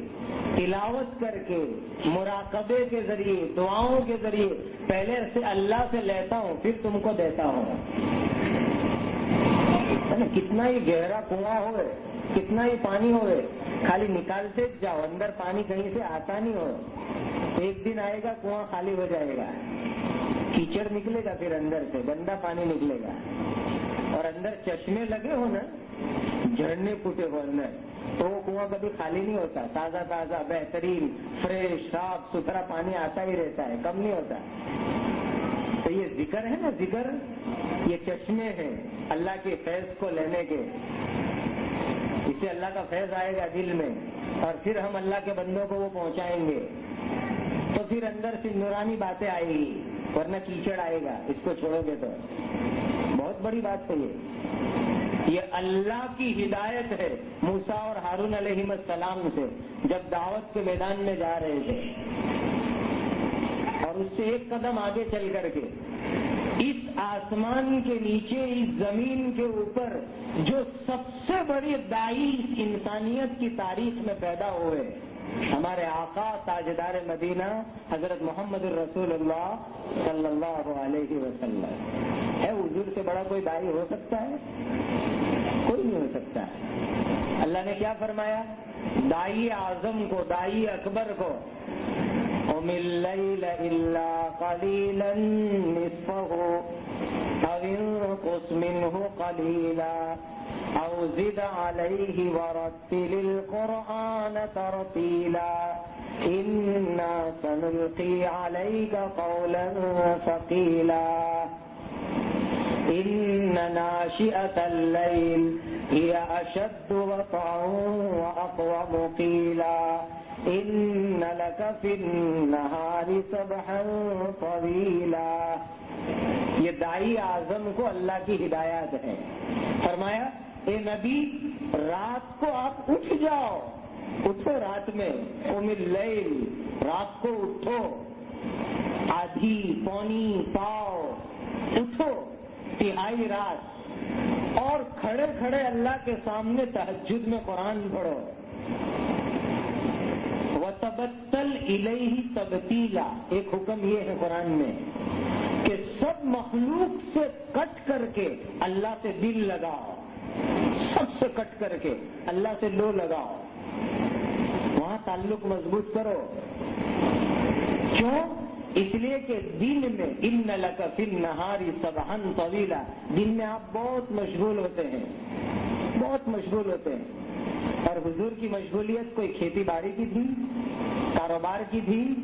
تلاوت کر کے، مراقبے کے ذریعے، دعاؤں کے ذریعے پہلے سے اللہ سے لیتا ہوں، پھر تم کو دیتا ہوں۔ کتنا ہی گہرا کنواں ہوئے، کتنا ہی پانی ہوئے، خالی نکالتے جاؤ، اندر پانی کہیں سے آتا نہیں ہو۔ ایک دن آئے گا، کنواں خالی ہو جائے گا۔ کیچڑ نکلے گا پھر اندر سے، گندا پانی نکلے گا۔ اور اندر چشمے لگے ہو نا، جھرنے پھوٹے ہو اندر۔ تو وہ کنواں کبھی خالی نہیں ہوتا، تازہ تازہ، بہترین، فریش، صاف، ستھرا پانی آتا ہی رہتا ہے، کم نہیں ہوتا۔ تو یہ ذکر ہے نا، ذکر، یہ چشمے ہیں اللہ کے فیض کو لینے کے۔ اس سے اللہ کا فیض آئے گا دل میں، اور پھر ہم اللہ کے بندوں کو وہ پہنچائیں گے۔ تو پھر اندر سے نورانی باتیں آئے گی۔ ورنہ کیچڑ آئے گا، اس کو چھوڑو گے تو۔ بہت بڑی بات ہے یہ۔ یہ اللہ کی ہدایت ہے موسا اور ہارون علیہ السلام سے، جب دعوت کے میدان میں جا رہے تھے۔ اور اس سے ایک قدم آگے چل کر کے، اس آسمان کے نیچے، اس زمین کے اوپر جو سب سے بڑی دائی انسانیت کی تاریخ میں پیدا ہوئے۔ ہمارے آقا تاجدار مدینہ حضرت محمد الرسول اللہ صلی اللہ علیہ وسلم ہے۔ حضور سے بڑا کوئی دائی ہو سکتا ہے؟ کوئی نہیں ہو سکتا۔ ہے اللہ نے کیا فرمایا؟ دائی اعظم کو دائی اکبر کو۔ قليلا۔ أو زد عليه ورتل القرآن ترتيلا. إنا سنلقي عليك قولا ثقيلا. إن ناشئة الليل هي أشد وطعا وأقوم قيلا. إن لك في النهار سبحا طويلا. یہ دائی اعظم کو اللہ کی ہدایات ہے فرمایا اے نبی، رات کو آپ اٹھ جاؤ۔ اٹھو رات میں۔ امر لیل رات کو اٹھو۔ آدھی، پونی، پاؤ۔ اٹھو۔ تہائی رات۔ اور کھڑے کھڑے اللہ کے سامنے تحجد میں قرآن پڑھو۔ وہ تبتل الہی تبتیلا ایک حکم یہ ہے قرآن میں کہ سب مخلوق سے کٹ کر کے اللہ سے دل لگاؤ۔ سب سے کٹ کر کے اللہ سے لو لگاؤ۔ وہاں تعلق مضبوط کرو۔ کیوں؟ اس لیے کہ دن میں ان فل نہاری سبحن طویلا دن میں آپ بہت مشغول ہوتے ہیں۔ بہت مشغول ہوتے ہیں۔ اور حضور کی مشغولیت کوئی کھیتی باڑی کی تھی؟ کاروبار کی تھی؟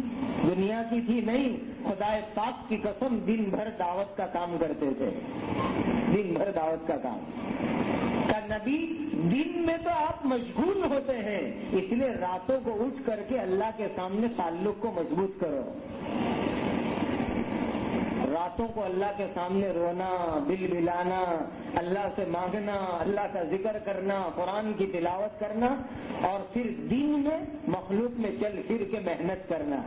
دنیا کی تھی؟ نہیں۔ خدا پاک کی قسم دن بھر دعوت کا کام کرتے تھے۔ دن بھر دعوت کا کام۔ کا نبی دن میں تو آپ مشغول ہوتے ہیں، اس لیے راتوں کو اٹھ کر کے اللہ کے سامنے تعلق کو مضبوط کرو۔ راتوں کو اللہ کے سامنے رونا، بل بلانا، اللہ سے مانگنا، اللہ کا ذکر کرنا، قرآن کی تلاوت کرنا، اور پھر دن میں، مخلوق میں چل پھر کے محنت کرنا۔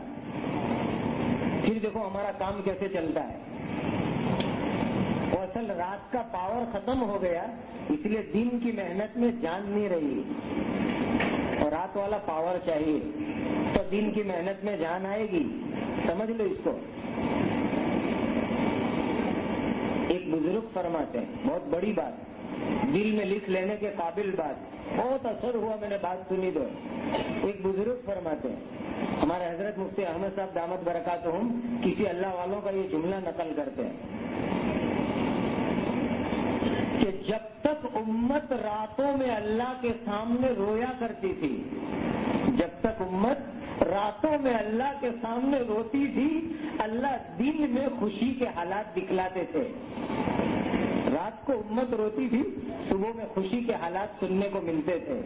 پھر دیکھو ہمارا کام کیسے چلتا ہے۔ وہ اصل رات کا پاور ختم ہو گیا، اس لیے دن کی محنت میں جان نہیں رہی۔ اور رات والا پاور چاہیے، تو دن کی محنت میں جان آئے گی۔ سمجھ لو اس کو۔ ایک بزرگ فرماتے ہیں، بہت بڑی بات۔ دل میں لکھ لینے کے قابل بات۔ بہت اثر ہوا میں نے بات سنی تو۔ ایک بزرگ فرماتے ہیں، ہمارے حضرت مفتی احمد صاحب دامت برکات ہوں کسی اللہ والوں کا یہ جملہ نقل کرتے ہیں۔ کہ جب تک امت راتوں میں اللہ کے سامنے رویا کرتی تھی، جب تک امت راتوں میں اللہ کے سامنے روتی تھی، اللہ دن میں خوشی کے حالات دکھلاتے تھے۔ رات کو امت روتی تھی، صبح میں خوشی کے حالات سننے کو ملتے تھے۔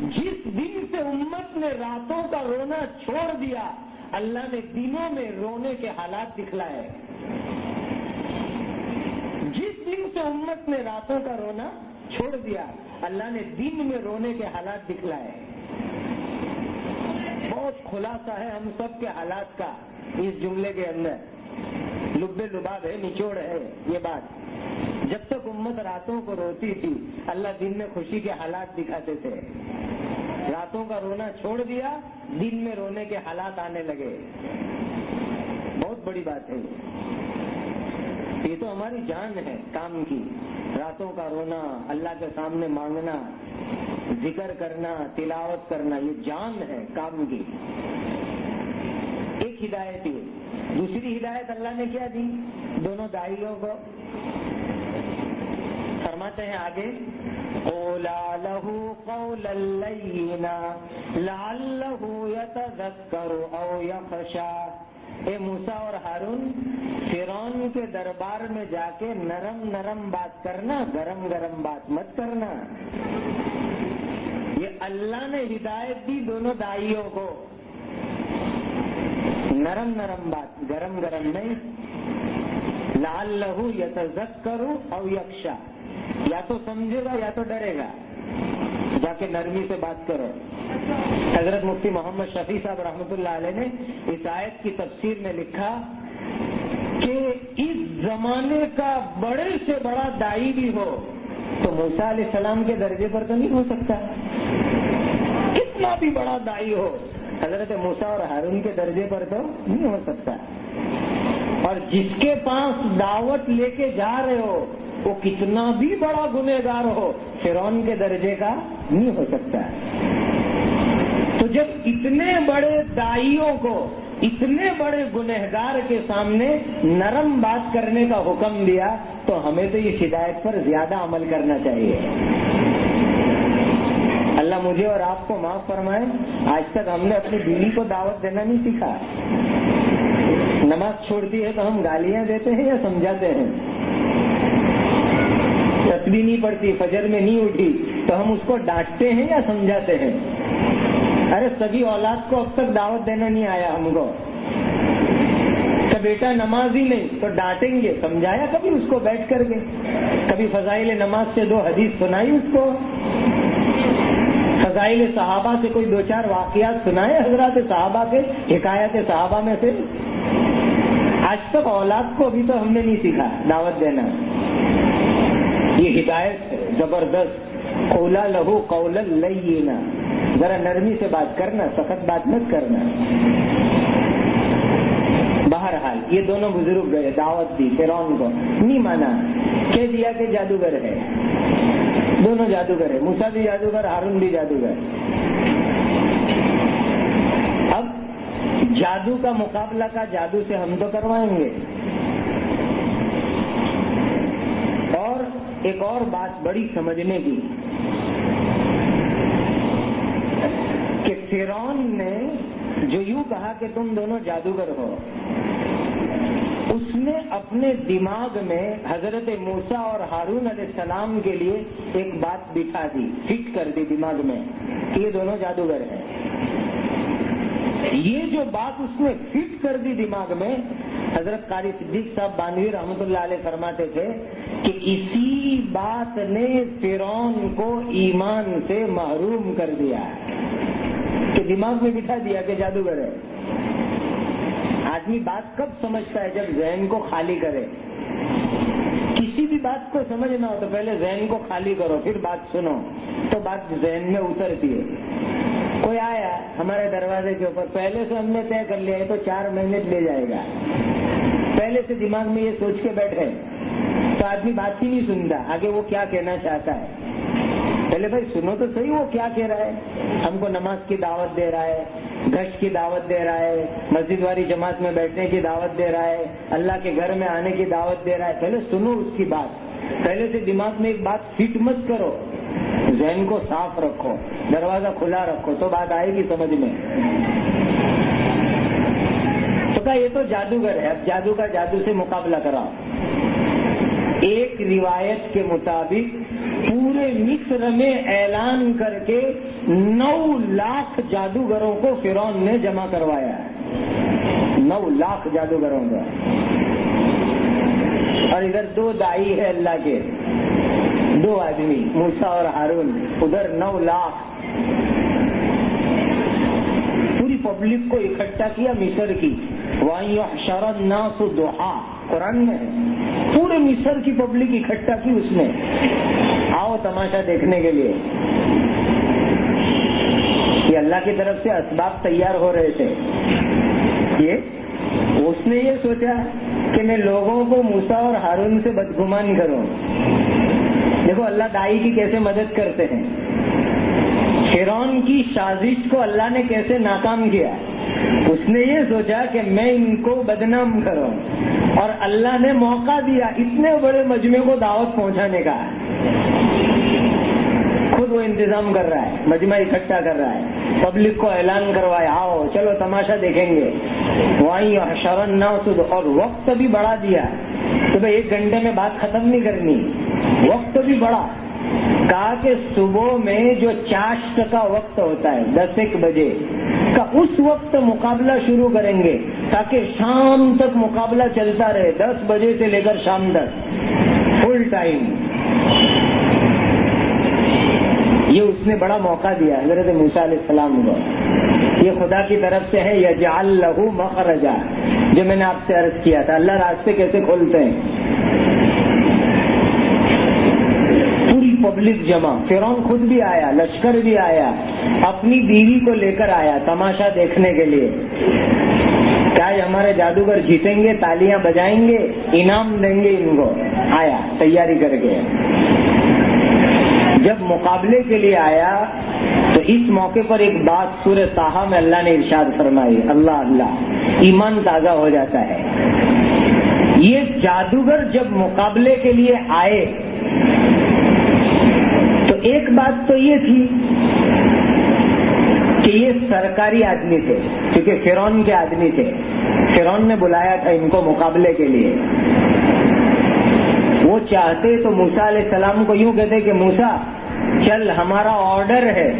جس دن سے امت نے راتوں کا رونا چھوڑ دیا، اللہ نے دنوں میں رونے کے حالات دکھلائے۔ جس دن سے امت نے راتوں کا رونا چھوڑ دیا، اللہ نے دن میں رونے کے حالات دکھلائے۔ بہت خلاصہ ہے ہم سب کے حالات کا اس جملے کے اندر۔ لبے لباب ہے، نچوڑ ہے، یہ بات۔ جب تک امت راتوں کو روتی تھی، اللہ دن میں خوشی کے حالات دکھاتے تھے۔ راتوں کا رونا چھوڑ دیا دن میں رونے کے حالات آنے لگے۔ بہت بڑی بات ہے۔ یہ تو ہماری جان ہے کام کی۔ راتوں کا رونا، اللہ کے سامنے مانگنا، ذکر کرنا، تلاوت کرنا، یہ جان ہے کام کی۔ ایک ہدایت یہ۔ دوسری ہدایت اللہ نے کیا دی؟ دونوں دائیوں کو۔ فرماتے ہیں آگے۔ اولا لہو قول لعلہ یتذکر او یخشا۔ اے موسا اور ہارون فرون کے دربار میں جا کے نرم نرم بات کرنا، گرم گرم بات مت کرنا۔ یہ اللہ نے ہدایت دی دونوں دائیوں کو۔ نرم نرم بات، گرم گرم نہیں۔ لال لہو یتزک کرو او یکشا یا تو سمجھے گا یا تو ڈرے گا۔ جا کے نرمی سے بات کرو حضرت مفتی محمد شفیع صاحب رحمۃ اللہ علیہ نے اس آیت کی تفسیر میں لکھا کہ اس زمانے کا بڑے سے بڑا دائی بھی ہو تو موسا علیہ السلام کے درجے پر تو نہیں ہو سکتا۔ کتنا بھی بڑا دائی ہو، حضرت موسا اور ہارون کے درجے پر تو نہیں ہو سکتا۔ اور جس کے پاس دعوت لے کے جا رہے ہو، وہ کتنا بھی بڑا گنہگار ہو فرون کے درجے کا نہیں ہو سکتا تو جب اتنے بڑے دائیوں کو، اتنے بڑے گنہگار کے سامنے نرم بات کرنے کا حکم دیا، تو ہمیں تو یہ ہدایت پر زیادہ عمل کرنا چاہیے۔ اللہ مجھے اور آپ کو معاف فرمائے، آج تک ہم نے اپنی بیوی کو دعوت دینا نہیں سیکھا۔ نماز چھوڑتی ہے تو ہم گالیاں دیتے ہیں یا سمجھاتے ہیں؟ تصویر نہیں پڑتی، فجر میں نہیں اٹھی، تو ہم اس کو ڈانٹتے ہیں یا سمجھاتے ہیں؟ ارے، سبھی اولاد کو اب تک دعوت دینا نہیں آیا ہم کو۔ کہ بیٹا، نماز ہی نہیں، تو ڈانٹیں گے، سمجھایا کبھی اس کو بیٹھ کر کے؟ کبھی فضائل نماز سے دو حدیث سنائی اس کو؟ فضائل صحابہ سے کوئی دو چار واقعات سنائے حضرات صحابہ کے، حکایت صحابہ میں سے؟ آج تک اولاد کو ابھی تو ہم نے نہیں سیکھا دعوت دینا۔ یہ ہدایت زبردست۔ قولا لہو قول لینا۔ ذرا نرمی سے بات کرنا، سخت بات مت کرنا۔ بہرحال، یہ دونوں بزرگ گئے، دعوت دی فرون کو۔ نہیں مانا کہہ دیا کہ جادوگر ہے دونوں جادوگر ہے موسا بھی جادوگر، ہارون بھی جادوگر۔ اب، جادو کا مقابلہ کا جادو سے ہم تو کروائیں گے۔ اور ایک اور بات بڑی سمجھنے کی۔ کہ فرون نے جو یوں کہا کہ تم دونوں جادوگر ہو، اس نے اپنے دماغ میں حضرت موسا اور ہارون علیہ السلام کے لیے ایک بات بٹھا دی، فٹ کر دی دماغ میں کہ یہ دونوں جادوگر ہیں۔ یہ جو بات اس نے فٹ کر دی دماغ میں، حضرت قاری صدیق صاحب بانوی رحمۃ اللہ علیہ فرماتے تھے کہ اسی بات نے فرون کو ایمان سے محروم کر دیا کہ دماغ میں بٹھا دیا کہ جادوگر ہے۔ آدمی بات کب سمجھتا ہے جب ذہن کو خالی کرے؟ کسی بھی بات کو سمجھنا ہو تو پہلے ذہن کو خالی کرو، پھر بات سنو۔ تو بات ذہن میں اترتی ہے۔ کوئی آیا ہمارے دروازے کے اوپر، پہلے سے ہم نے طے کر لیا ہے تو چار مہینے لے جائے گا۔ پہلے سے دماغ میں یہ سوچ کے بیٹھے۔ تو آدمی بات ہی نہیں سنتا۔ آگے وہ کیا کہنا چاہتا ہے؟ پہلے بھائی سنو تو صحیح، وہ کیا کہہ رہا ہے؟ ہم کو نماز کی دعوت دے رہا ہے، گشت کی دعوت دے رہا ہے مسجد والی جماعت میں بیٹھنے کی دعوت دے رہا ہے، اللہ کے گھر میں آنے کی دعوت دے رہا ہے۔ پہلے سنو اس کی بات۔ پہلے سے دماغ میں ایک بات فٹ مت کرو۔ ذہن کو صاف رکھو، دروازہ کھلا رکھو۔ تو بات آئے گی سمجھ میں۔ تو کہا یہ تو جادوگر ہے، اب جادو کا جادو سے مقابلہ کراؤ۔ ایک روایت کے مطابق پورے مصر میں اعلان کر کے نو لاکھ جادوگروں کو فرون نے جمع کروایا نو لاکھ جادوگروں کا اور ادھر دو دائی ہے اللہ کے۔ دو آدمی موسا اور ہارون، ادھر نو لاکھ۔ پوری پبلک کو اکٹھا کیا مصر کی۔ وہیں شرد دوہا قرآن میں پورے مصر کی پبلک اکٹھا کی اس نے۔ آؤ تماشا دیکھنے کے لیے۔ یہ اللہ کی طرف سے اسباب تیار ہو رہے تھے۔ یہ اس نے یہ سوچا کہ میں لوگوں کو موسا اور ہارون سے بدگمان کروں۔ دیکھو اللہ دائی کی کیسے مدد کرتے ہیں۔ فرون کی سازش کو اللہ نے کیسے ناکام کیا؟ اس نے یہ سوچا کہ میں ان کو بدنام کروں۔ اور اللہ نے موقع دیا اتنے بڑے مجمع کو دعوت پہنچانے کا۔ خود وہ انتظام کر رہا ہے، مجمع اکٹھا کر رہا ہے۔ پبلک کو اعلان کروایا آؤ، چلو تماشا دیکھیں گے۔ وہیں شرن نہ اور وقت بھی بڑھا دیا۔ تو بھائی ایک گھنٹے میں بات ختم نہیں کرنی۔ وقت بھی بڑھا۔ کہا کہ صبح میں جو چاشت کا وقت ہوتا ہے، دس ایک بجے کا اس وقت مقابلہ شروع کریں گے تاکہ شام تک مقابلہ چلتا رہے، دس بجے سے لے کر شام تک۔ فل ٹائم یہ اس نے بڑا موقع دیا، حضرت موسا علیہ السلام کو۔ یہ خدا کی طرف سے ہے یا جال لہو مخرجا۔ جو میں نے آپ سے عرض کیا تھا، اللہ راستے کیسے کھولتے ہیں؟ پبلک جمع۔ فرون خود بھی آیا، لشکر بھی آیا، اپنی بیوی کو لے کر آیا تماشا دیکھنے کے لیے۔ کیا ہمارے جادوگر جیتیں گے، تالیاں بجائیں گے، انعام دیں گے ان کو۔ آیا، تیاری کر کے جب مقابلے کے لیے آیا، تو اس موقع پر ایک بات سورہ تاہا میں اللہ نے ارشاد فرمائی۔ اللہ اللہ، ایمان تازہ ہو جاتا ہے۔ یہ جادوگر جب مقابلے کے لیے آئے ایک بات تو یہ تھی کہ یہ سرکاری آدمی تھے، کیونکہ فرون کے آدمی تھے۔ فرون نے بلایا تھا ان کو مقابلے کے لیے۔ وہ چاہتے تو موسا علیہ السلام کو یوں کہتے کہ موسا چل ہمارا آرڈر ہے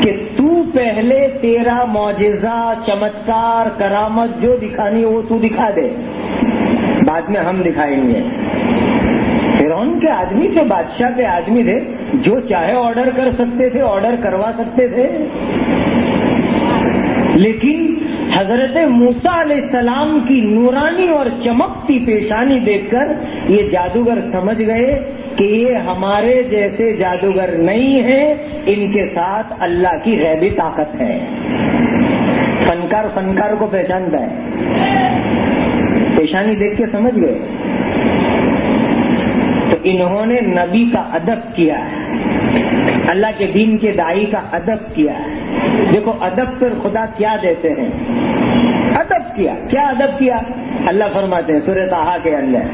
کہ تو پہلے تیرا معجزہ، چمتکار، کرامت جو دکھانی وہ تو دکھا دے۔ بعد میں ہم دکھائیں گے۔ فرون کے آدمی تھے بادشاہ کے آدمی تھے۔ جو چاہے آرڈر کر سکتے تھے آرڈر کروا سکتے تھے۔ لیکن حضرت موسا علیہ السلام کی نورانی اور چمکتی پیشانی دیکھ کر یہ جادوگر سمجھ گئے کہ یہ ہمارے جیسے جادوگر نہیں ہیں، ان کے ساتھ اللہ کی غیبی طاقت ہے۔ فنکار فنکار کو پہچانتا ہے۔ پیشانی دیکھ کے سمجھ گئے۔ تو انہوں نے نبی کا ادب کیا اللہ کے دین کے دائی کا ادب کیا دیکھو، ادب پر خدا کیا دیتے ہیں؟ ادب کیا کیا ادب کیا؟ اللہ فرماتے ہیں سورہ تحا کے اندر،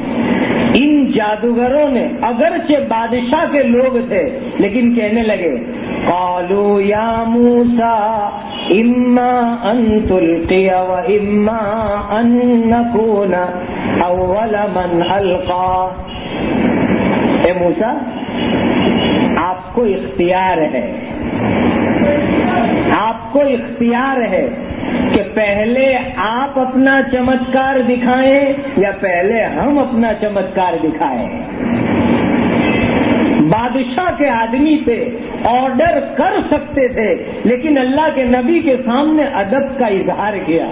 ان جادوگروں نے اگرچہ بادشاہ کے لوگ تھے، لیکن کہنے لگے کالو یا موسا اما ان تلقی و اما ان نکون اول من القا اے موسا؟ آپ کو اختیار ہے۔ آپ کو اختیار ہے کہ پہلے آپ اپنا چمتکار دکھائیں یا پہلے ہم اپنا چمتکار دکھائیں۔ بادشاہ کے آدمی سے آرڈر کر سکتے تھے، لیکن اللہ کے نبی کے سامنے ادب کا اظہار کیا۔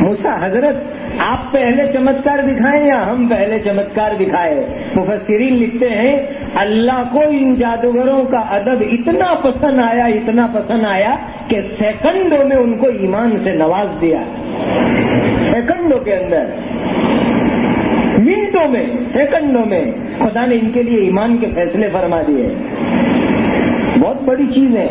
موسا، حضرت آپ پہلے چمتکار دکھائیں یا ہم پہلے چمتکار دکھائے مفسرین لکھتے ہیں، اللہ کو ان جادوگروں کا ادب اتنا پسند آیا، اتنا پسند آیا کہ سیکنڈوں میں ان کو ایمان سے نواز دیا۔ سیکنڈوں کے اندر، منٹوں میں، سیکنڈوں میں خدا نے ان کے لیے ایمان کے فیصلے فرما دیے۔ بہت بڑی چیز ہے۔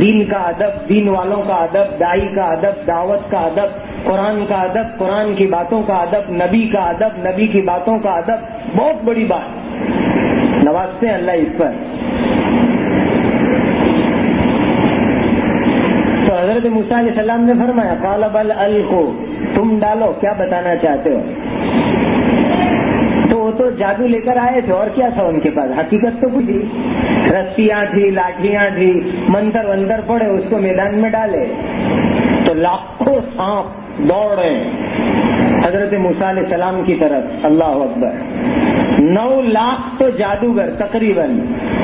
دین کا ادب، دین والوں کا ادب، دائی کا ادب، دعوت کا ادب۔ قرآن کا ادب، قرآن کی باتوں کا ادب، نبی کا ادب، نبی کی باتوں کا ادب، بہت بڑی بات نوازتے ہیں اللہ اس پر۔ تو حضرت علیہ السلام نے فرمایا کالب الخو تم ڈالو، کیا بتانا چاہتے ہو؟ تو وہ تو جادو لے کر آئے تھے، اور کیا تھا ان کے پاس؟ حقیقت تو کچھ تھی رسیاں تھی لاٹیاں تھی منتر وندر پڑے، اس کو میدان میں ڈالے۔ تو لاکھوں سانپ دوڑ رہے حضرت علیہ السلام کی طرف، اللہ اکبر۔ نو لاکھ تو جادوگر تقریباً،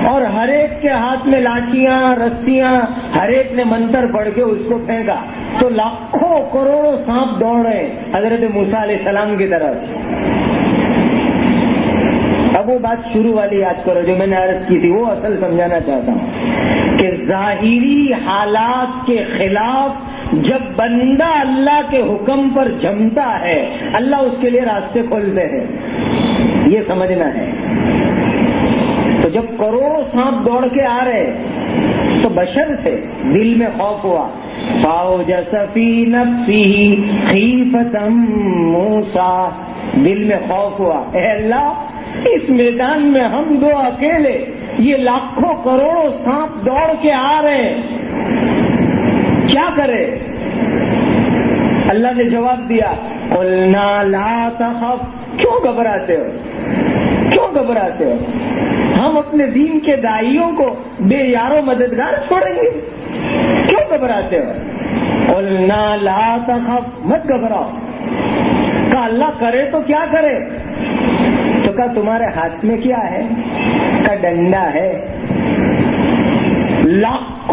اور ہر ایک کے ہاتھ میں لاٹیاں رسیاں، ہر ایک نے منتر پڑھ کے اس کو پھینکا۔ تو لاکھوں کروڑوں سانپ دوڑ رہے حضرت علیہ السلام کی طرف۔ اب وہ بات شروع والی یاد کرو جو میں نے عرض کی تھی، وہ اصل سمجھانا چاہتا ہوں کہ ظاہری حالات کے خلاف جب بندہ اللہ کے حکم پر جمتا ہے، اللہ اس کے لیے راستے کھولتے ہیں۔ یہ سمجھنا ہے۔ تو جب کروڑوں سانپ دوڑ کے آ رہے، تو بشر تھے، دل میں خوف ہوا۔ پاؤ جسفی نفسی خیفتم موسا دل میں خوف ہوا۔ اے اللہ، اس میدان میں ہم دو اکیلے، یہ لاکھوں کروڑوں سانپ دوڑ کے آ رہے۔ ہیں کیا کرے؟ اللہ نے جواب دیا، قلنا لا تخف۔ کیوں گھبراتے ہو؟ کیوں گھبراتے ہو؟ ہم اپنے دین کے دائیوں کو بے یارو مددگار چھوڑیں گے۔ کیوں گھبراتے ہو؟ قلنا لا تخف۔ مت گھبراؤ۔ کہ اللہ کرے تو کیا کرے؟ تو کا تمہارے ہاتھ میں کیا ہے؟ کا ڈنڈا ہے۔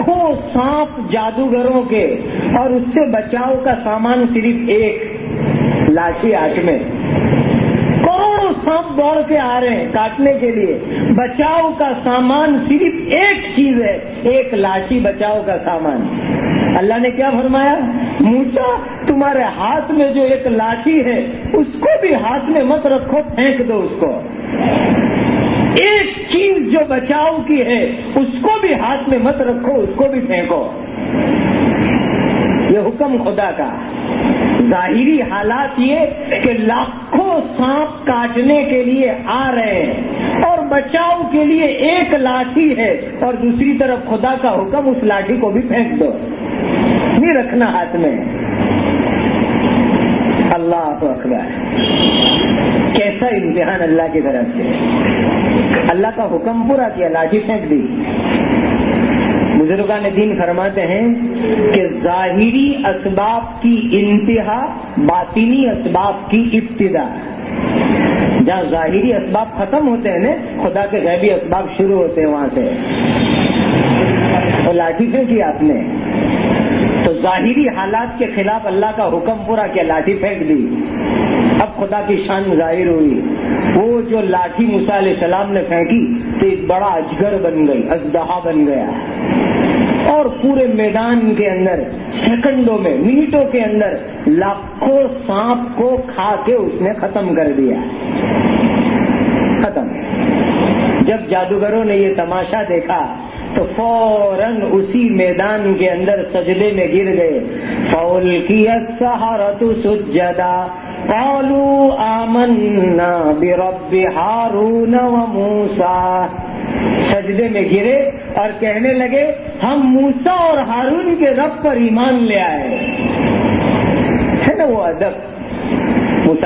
لاکھوں سانپ جادوگروں کے اور اس سے بچاؤ کا سامان صرف ایک لاٹھی ہاتھ میں۔ کروڑوں سانپ دوڑ کے آ رہے ہیں کاٹنے کے لیے۔ بچاؤ کا سامان صرف ایک چیز ہے، ایک لاٹھی بچاؤ کا سامان۔ اللہ نے کیا فرمایا؟ موسا تمہارے ہاتھ میں جو ایک لاٹھی ہے، اس کو بھی ہاتھ میں مت رکھو، پھینک دو اس کو۔ ایک چیز جو بچاؤ کی ہے، اس کو بھی ہاتھ میں مت رکھو، اس کو بھی پھینکو۔ یہ حکم خدا کا۔ ظاہری حالات یہ کہ لاکھوں سانپ کاٹنے کے لیے آ رہے ہیں اور بچاؤ کے لیے ایک لاٹھی ہے اور دوسری طرف خدا کا حکم اس لاٹھی کو بھی پھینک دو۔ نہیں رکھنا ہاتھ میں۔ اللہ تو امتحان اللہ کی طرف سے۔ اللہ کا حکم پورا کیا، لاٹھی پھینک دی۔ بزرگان دین فرماتے ہیں کہ ظاہری اسباب کی انتہا، باطنی اسباب کی ابتدا۔ جہاں ظاہری اسباب ختم ہوتے ہیں نا، خدا کے غیبی اسباب شروع ہوتے ہیں وہاں سے۔ لاٹھی پھینکی آپ نے۔ تو ظاہری حالات کے خلاف اللہ کا حکم پورا کیا، لاٹھی پھینک دی۔ خدا کی شان ظاہر ہوئی۔ وہ جو لاٹھی علیہ السلام نے پھینکی تو ایک بڑا اجگر بن گئی، ازدہا بن گیا۔ اور پورے میدان کے اندر، سیکنڈوں میں، منٹوں کے اندر لاکھوں سانپ کو کھا کے اس نے ختم کر دیا۔ ختم۔ جب جادوگروں نے یہ تماشا دیکھا، تو فوراً اسی میدان کے اندر سجدے میں گر گئے۔ فول کی سہارت سجدا۔ پالو آمنا برب ہارون و موسا سجدے میں گرے اور کہنے لگے، ہم موسا اور ہارون کے رب پر ایمان لے آئے۔ ہے نا وہ ادب؟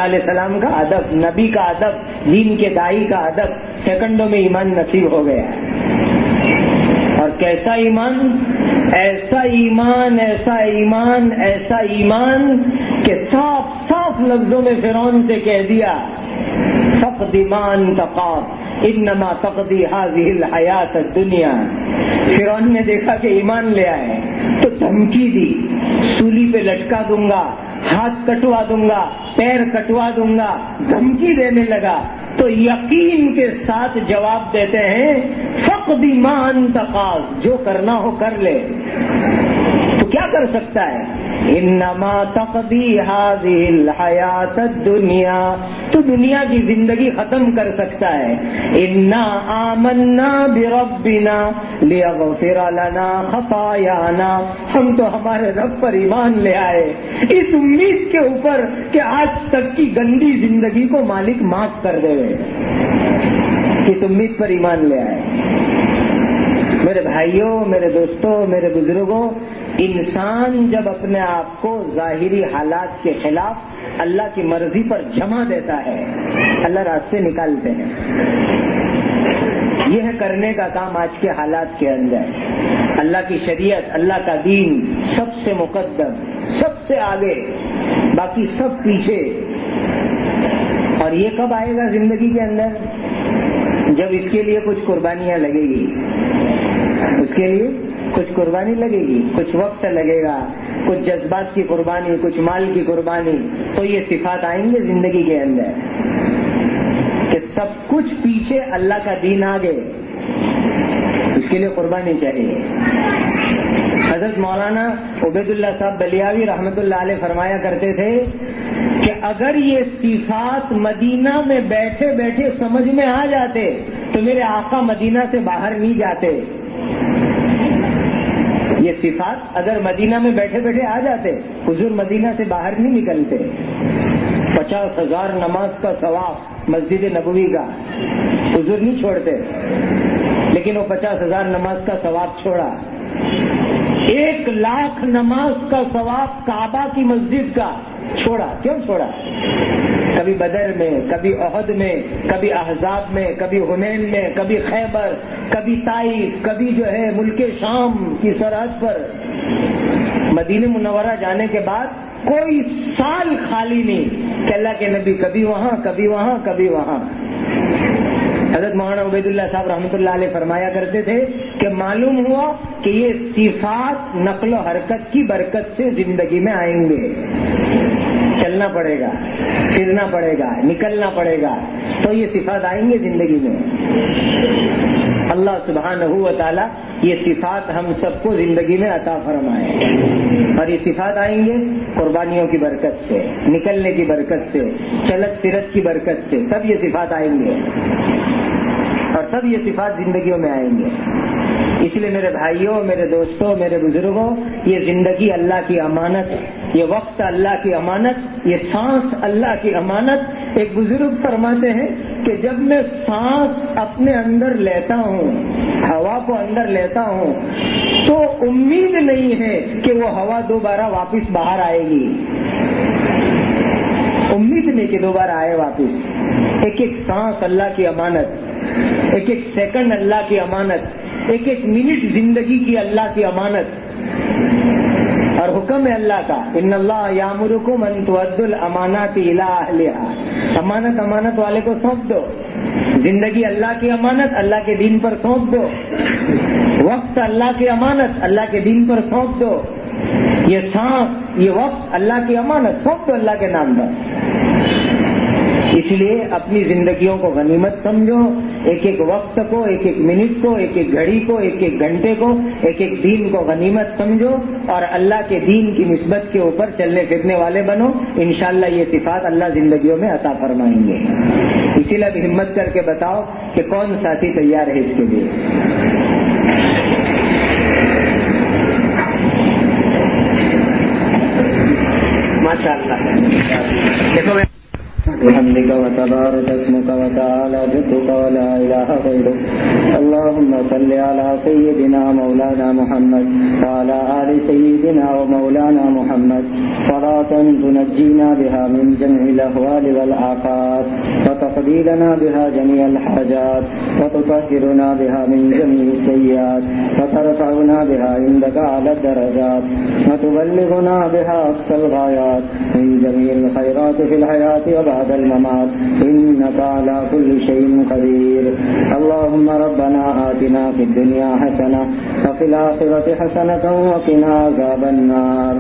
علیہ السلام کا ادب، نبی کا ادب، دین کے دائی کا ادب سیکنڈوں میں ایمان نصیب ہو گیا۔ اور کیسا ایمان؟ ایسا ایمان ایسا ایمان ایسا ایمان کہ صاف صاف لفظوں میں فرون سے کہہ دیا، تقدیمان تقاف، انما تقدی حاضی الحیات دنیا فرون نے دیکھا کہ ایمان لے آئے، تو دھمکی دی، سولی پہ لٹکا دوں گا، ہاتھ کٹوا دوں گا، پیر کٹوا دوں گا، دھمکی دینے لگا۔ تو یقین کے ساتھ جواب دیتے ہیں فقدی مان تقاض جو کرنا ہو کر لے۔ کیا کر سکتا ہے؟ انما تقدی هذه الحیات الدنیا۔ تو دنیا کی زندگی ختم کر سکتا ہے۔ انا آمنا بربنا لیغفر لنا خطایانا ہم تو ہمارے رب پر ایمان لے آئے۔ اس امید کے اوپر کہ آج تک کی گندی زندگی کو مالک معاف کر دے۔ اس امید پر ایمان لے آئے۔ میرے بھائیوں، میرے دوستوں، میرے بزرگوں انسان جب اپنے آپ کو ظاہری حالات کے خلاف اللہ کی مرضی پر جمع دیتا ہے، اللہ راستے نکالتے ہیں۔ یہ کرنے کا کام آج کے حالات کے اندر۔ اللہ کی شریعت، اللہ کا دین سب سے مقدم، سب سے آگے، باقی سب پیچھے۔ اور یہ کب آئے گا زندگی کے اندر؟ جب اس کے لیے کچھ قربانیاں لگے گی۔ اس کے لیے کچھ قربانی لگے گی، کچھ وقت لگے گا، کچھ جذبات کی قربانی، کچھ مال کی قربانی، تو یہ صفات آئیں گے زندگی کے اندر۔ کہ سب کچھ پیچھے اللہ کا دین آگے، اس کے لیے قربانی چاہیے۔ حضرت مولانا عبید اللہ صاحب بلیاوی رحمت اللہ علیہ فرمایا کرتے تھے کہ اگر یہ صفات مدینہ میں بیٹھے بیٹھے سمجھ میں آ جاتے، تو میرے آقا مدینہ سے باہر نہیں جاتے۔ یہ صفات اگر مدینہ میں بیٹھے بیٹھے آ جاتے، حضور مدینہ سے باہر نہیں نکلتے۔ پچاس ہزار نماز کا ثواب مسجد نبوی کا حضور نہیں چھوڑتے، لیکن وہ پچاس ہزار نماز کا ثواب چھوڑا۔ ایک لاکھ نماز کا ثواب کعبہ کی مسجد کا چھوڑا۔ کیوں چھوڑا؟ کبھی بدر میں، کبھی عہد میں، کبھی احزاب میں، کبھی ہنین میں، کبھی خیبر، کبھی تائف، کبھی جو ہے ملک شام کی سرحد پر۔ مدینہ منورہ جانے کے بعد کوئی سال خالی نہیں کہ اللہ کے نبی کبھی وہاں کبھی وہاں کبھی وہاں۔ حضرت مولانا عبید اللہ صاحب رحمۃ اللہ علیہ فرمایا کرتے تھے کہ معلوم ہوا کہ یہ صفات نقل و حرکت کی برکت سے زندگی میں آئیں گے۔ چلنا پڑے گا، پھرنا پڑے گا، نکلنا پڑے گا۔ تو یہ صفات آئیں گے زندگی میں۔ اللہ سبحانہ و تعالی یہ صفات ہم سب کو زندگی میں عطا فرمائے۔ اور یہ صفات آئیں گے قربانیوں کی برکت سے، نکلنے کی برکت سے، چلت فرت کی برکت سے، سب یہ صفات آئیں گے۔ اور سب یہ صفات زندگیوں میں آئیں گے۔ اس لیے میرے بھائیوں، میرے دوستوں، میرے بزرگوں، یہ زندگی اللہ کی امانت ہے یہ وقت اللہ کی امانت، یہ سانس اللہ کی امانت۔ ایک بزرگ فرماتے ہیں کہ جب میں سانس اپنے اندر لیتا ہوں، ہوا کو اندر لیتا ہوں، تو امید نہیں ہے کہ وہ ہوا دوبارہ واپس باہر آئے گی۔ امید نہیں کہ دوبارہ آئے واپس۔ ایک ایک سانس اللہ کی امانت، ایک ایک سیکنڈ اللہ کی امانت، ایک ایک منٹ زندگی کی اللہ کی امانت۔ اور حکم ہے اللہ کا، ان اللہ یامرکم ان منتوعد الامانات امانت امانت والے کو سونپ دو۔ زندگی اللہ کی امانت، اللہ کے دین پر سونپ دو۔ وقت اللہ کی امانت، اللہ کے دین پر سونپ دو۔ یہ سانس، یہ وقت اللہ کی امانت، سونپ دو اللہ کے نام پر۔ اس لیے اپنی زندگیوں کو غنیمت سمجھو، ایک ایک وقت کو، ایک ایک منٹ کو، ایک ایک گھڑی کو، ایک ایک گھنٹے کو، ایک ایک دین کو غنیمت سمجھو اور اللہ کے دین کی نسبت کے اوپر چلنے پھرنے والے بنو۔ انشاءاللہ یہ صفات اللہ زندگیوں میں عطا فرمائیں گے۔ اسی لیے ہمت کر کے بتاؤ کہ کون ساتھی تیار ہے اس کے لیے؟ ماشاء اللہ بحمدك وتبارك اسمك وتعالى جدك ولا إله غيرك. اللهم صل على سيدنا مولانا محمد وعلى آل سيدنا ومولانا محمد. صلاة تنجينا بها من جميع الأهوال والآفات وتقضي لنا بها جميع الحاجات، وتطهرنا بها من جميع السيئات، وترفعنا بها عندك على الدرجات، وتبلغنا بها أقصى الغايات. من جميع الخيرات في الحياة وبعد بعد الممات إنك على كل شيء قدير. اللهم ربنا آتنا في الدنيا حسنة وفي الآخرة حسنة وقنا عذاب النار.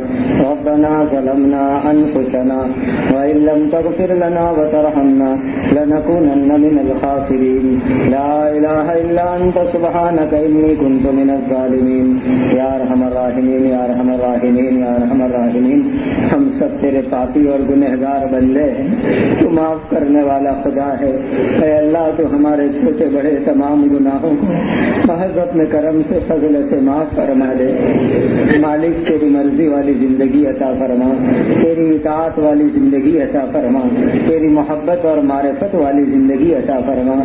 ربنا ظلمنا أنفسنا وإن لم تغفر لنا وترحمنا لنكونن من الخاسرين. لا إله إلا أنت سبحانك إني كنت من الظالمين. يا رحم الراحمين، يا رحم الراحمين، يا رحم الراحمين. ہم سب تیرے پاپی اور گنہگار بندے ہیں، تو معاف کرنے والا خدا ہے۔ اے اللہ، تو ہمارے چھوٹے بڑے تمام گناہوں کو محض اپنے کرم سے فضل سے معاف فرما دے۔ مالک تیری مرضی والی زندگی عطا فرما۔ تیری اطاعت والی زندگی عطا فرما۔ تیری محبت اور معرفت والی زندگی عطا فرما۔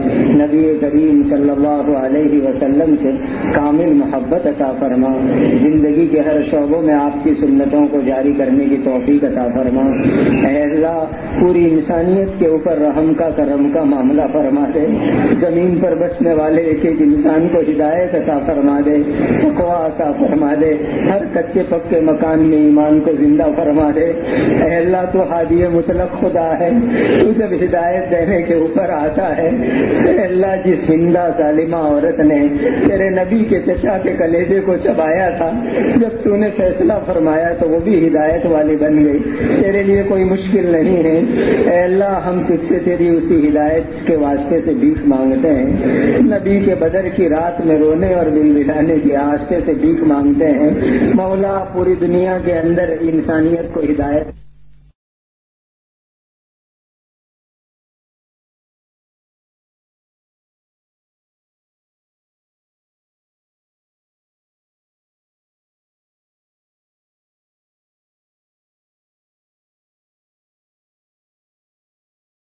نبی کریم صلی اللہ علیہ وسلم سے کامل محبت عطا فرما۔ زندگی کے ہر شعبوں میں آپ کی سنتوں کو جاری کرنے کی توفیق عطا فرما۔ اے اللہ، پوری انسانیت کے اوپر رحم کا کرم کا معاملہ فرما دے۔ زمین پر بچنے والے ایک ایک انسان کو ہدایت عطا فرما دے تقوا عطا فرما دے، ہر کچے پکے مکان میں ایمان کو زندہ فرما دے۔ اے اللہ، تو ہادی مطلق خدا ہے، تو جب ہدایت دینے کے اوپر آتا ہے، اے اللہ جس زندہ ظالمہ عورت نے تیرے نبی کے چچا کے کلیجے کو چبایا تھا، جب تو نے فیصلہ فرمایا تو وہ بھی ہدایت والی بن گئی۔ تیرے لیے کوئی مشکل نہیں ہے۔ اے اللہ، ہم تجھ سے تیری اسی ہدایت کے واسطے سے بھیک مانگتے ہیں۔ نبی کے بدر کی رات میں رونے اور دل دلانے کے آستے سے بھیک مانگتے ہیں۔ مولا پوری دنیا کے اندر انسانیت کو ہدایت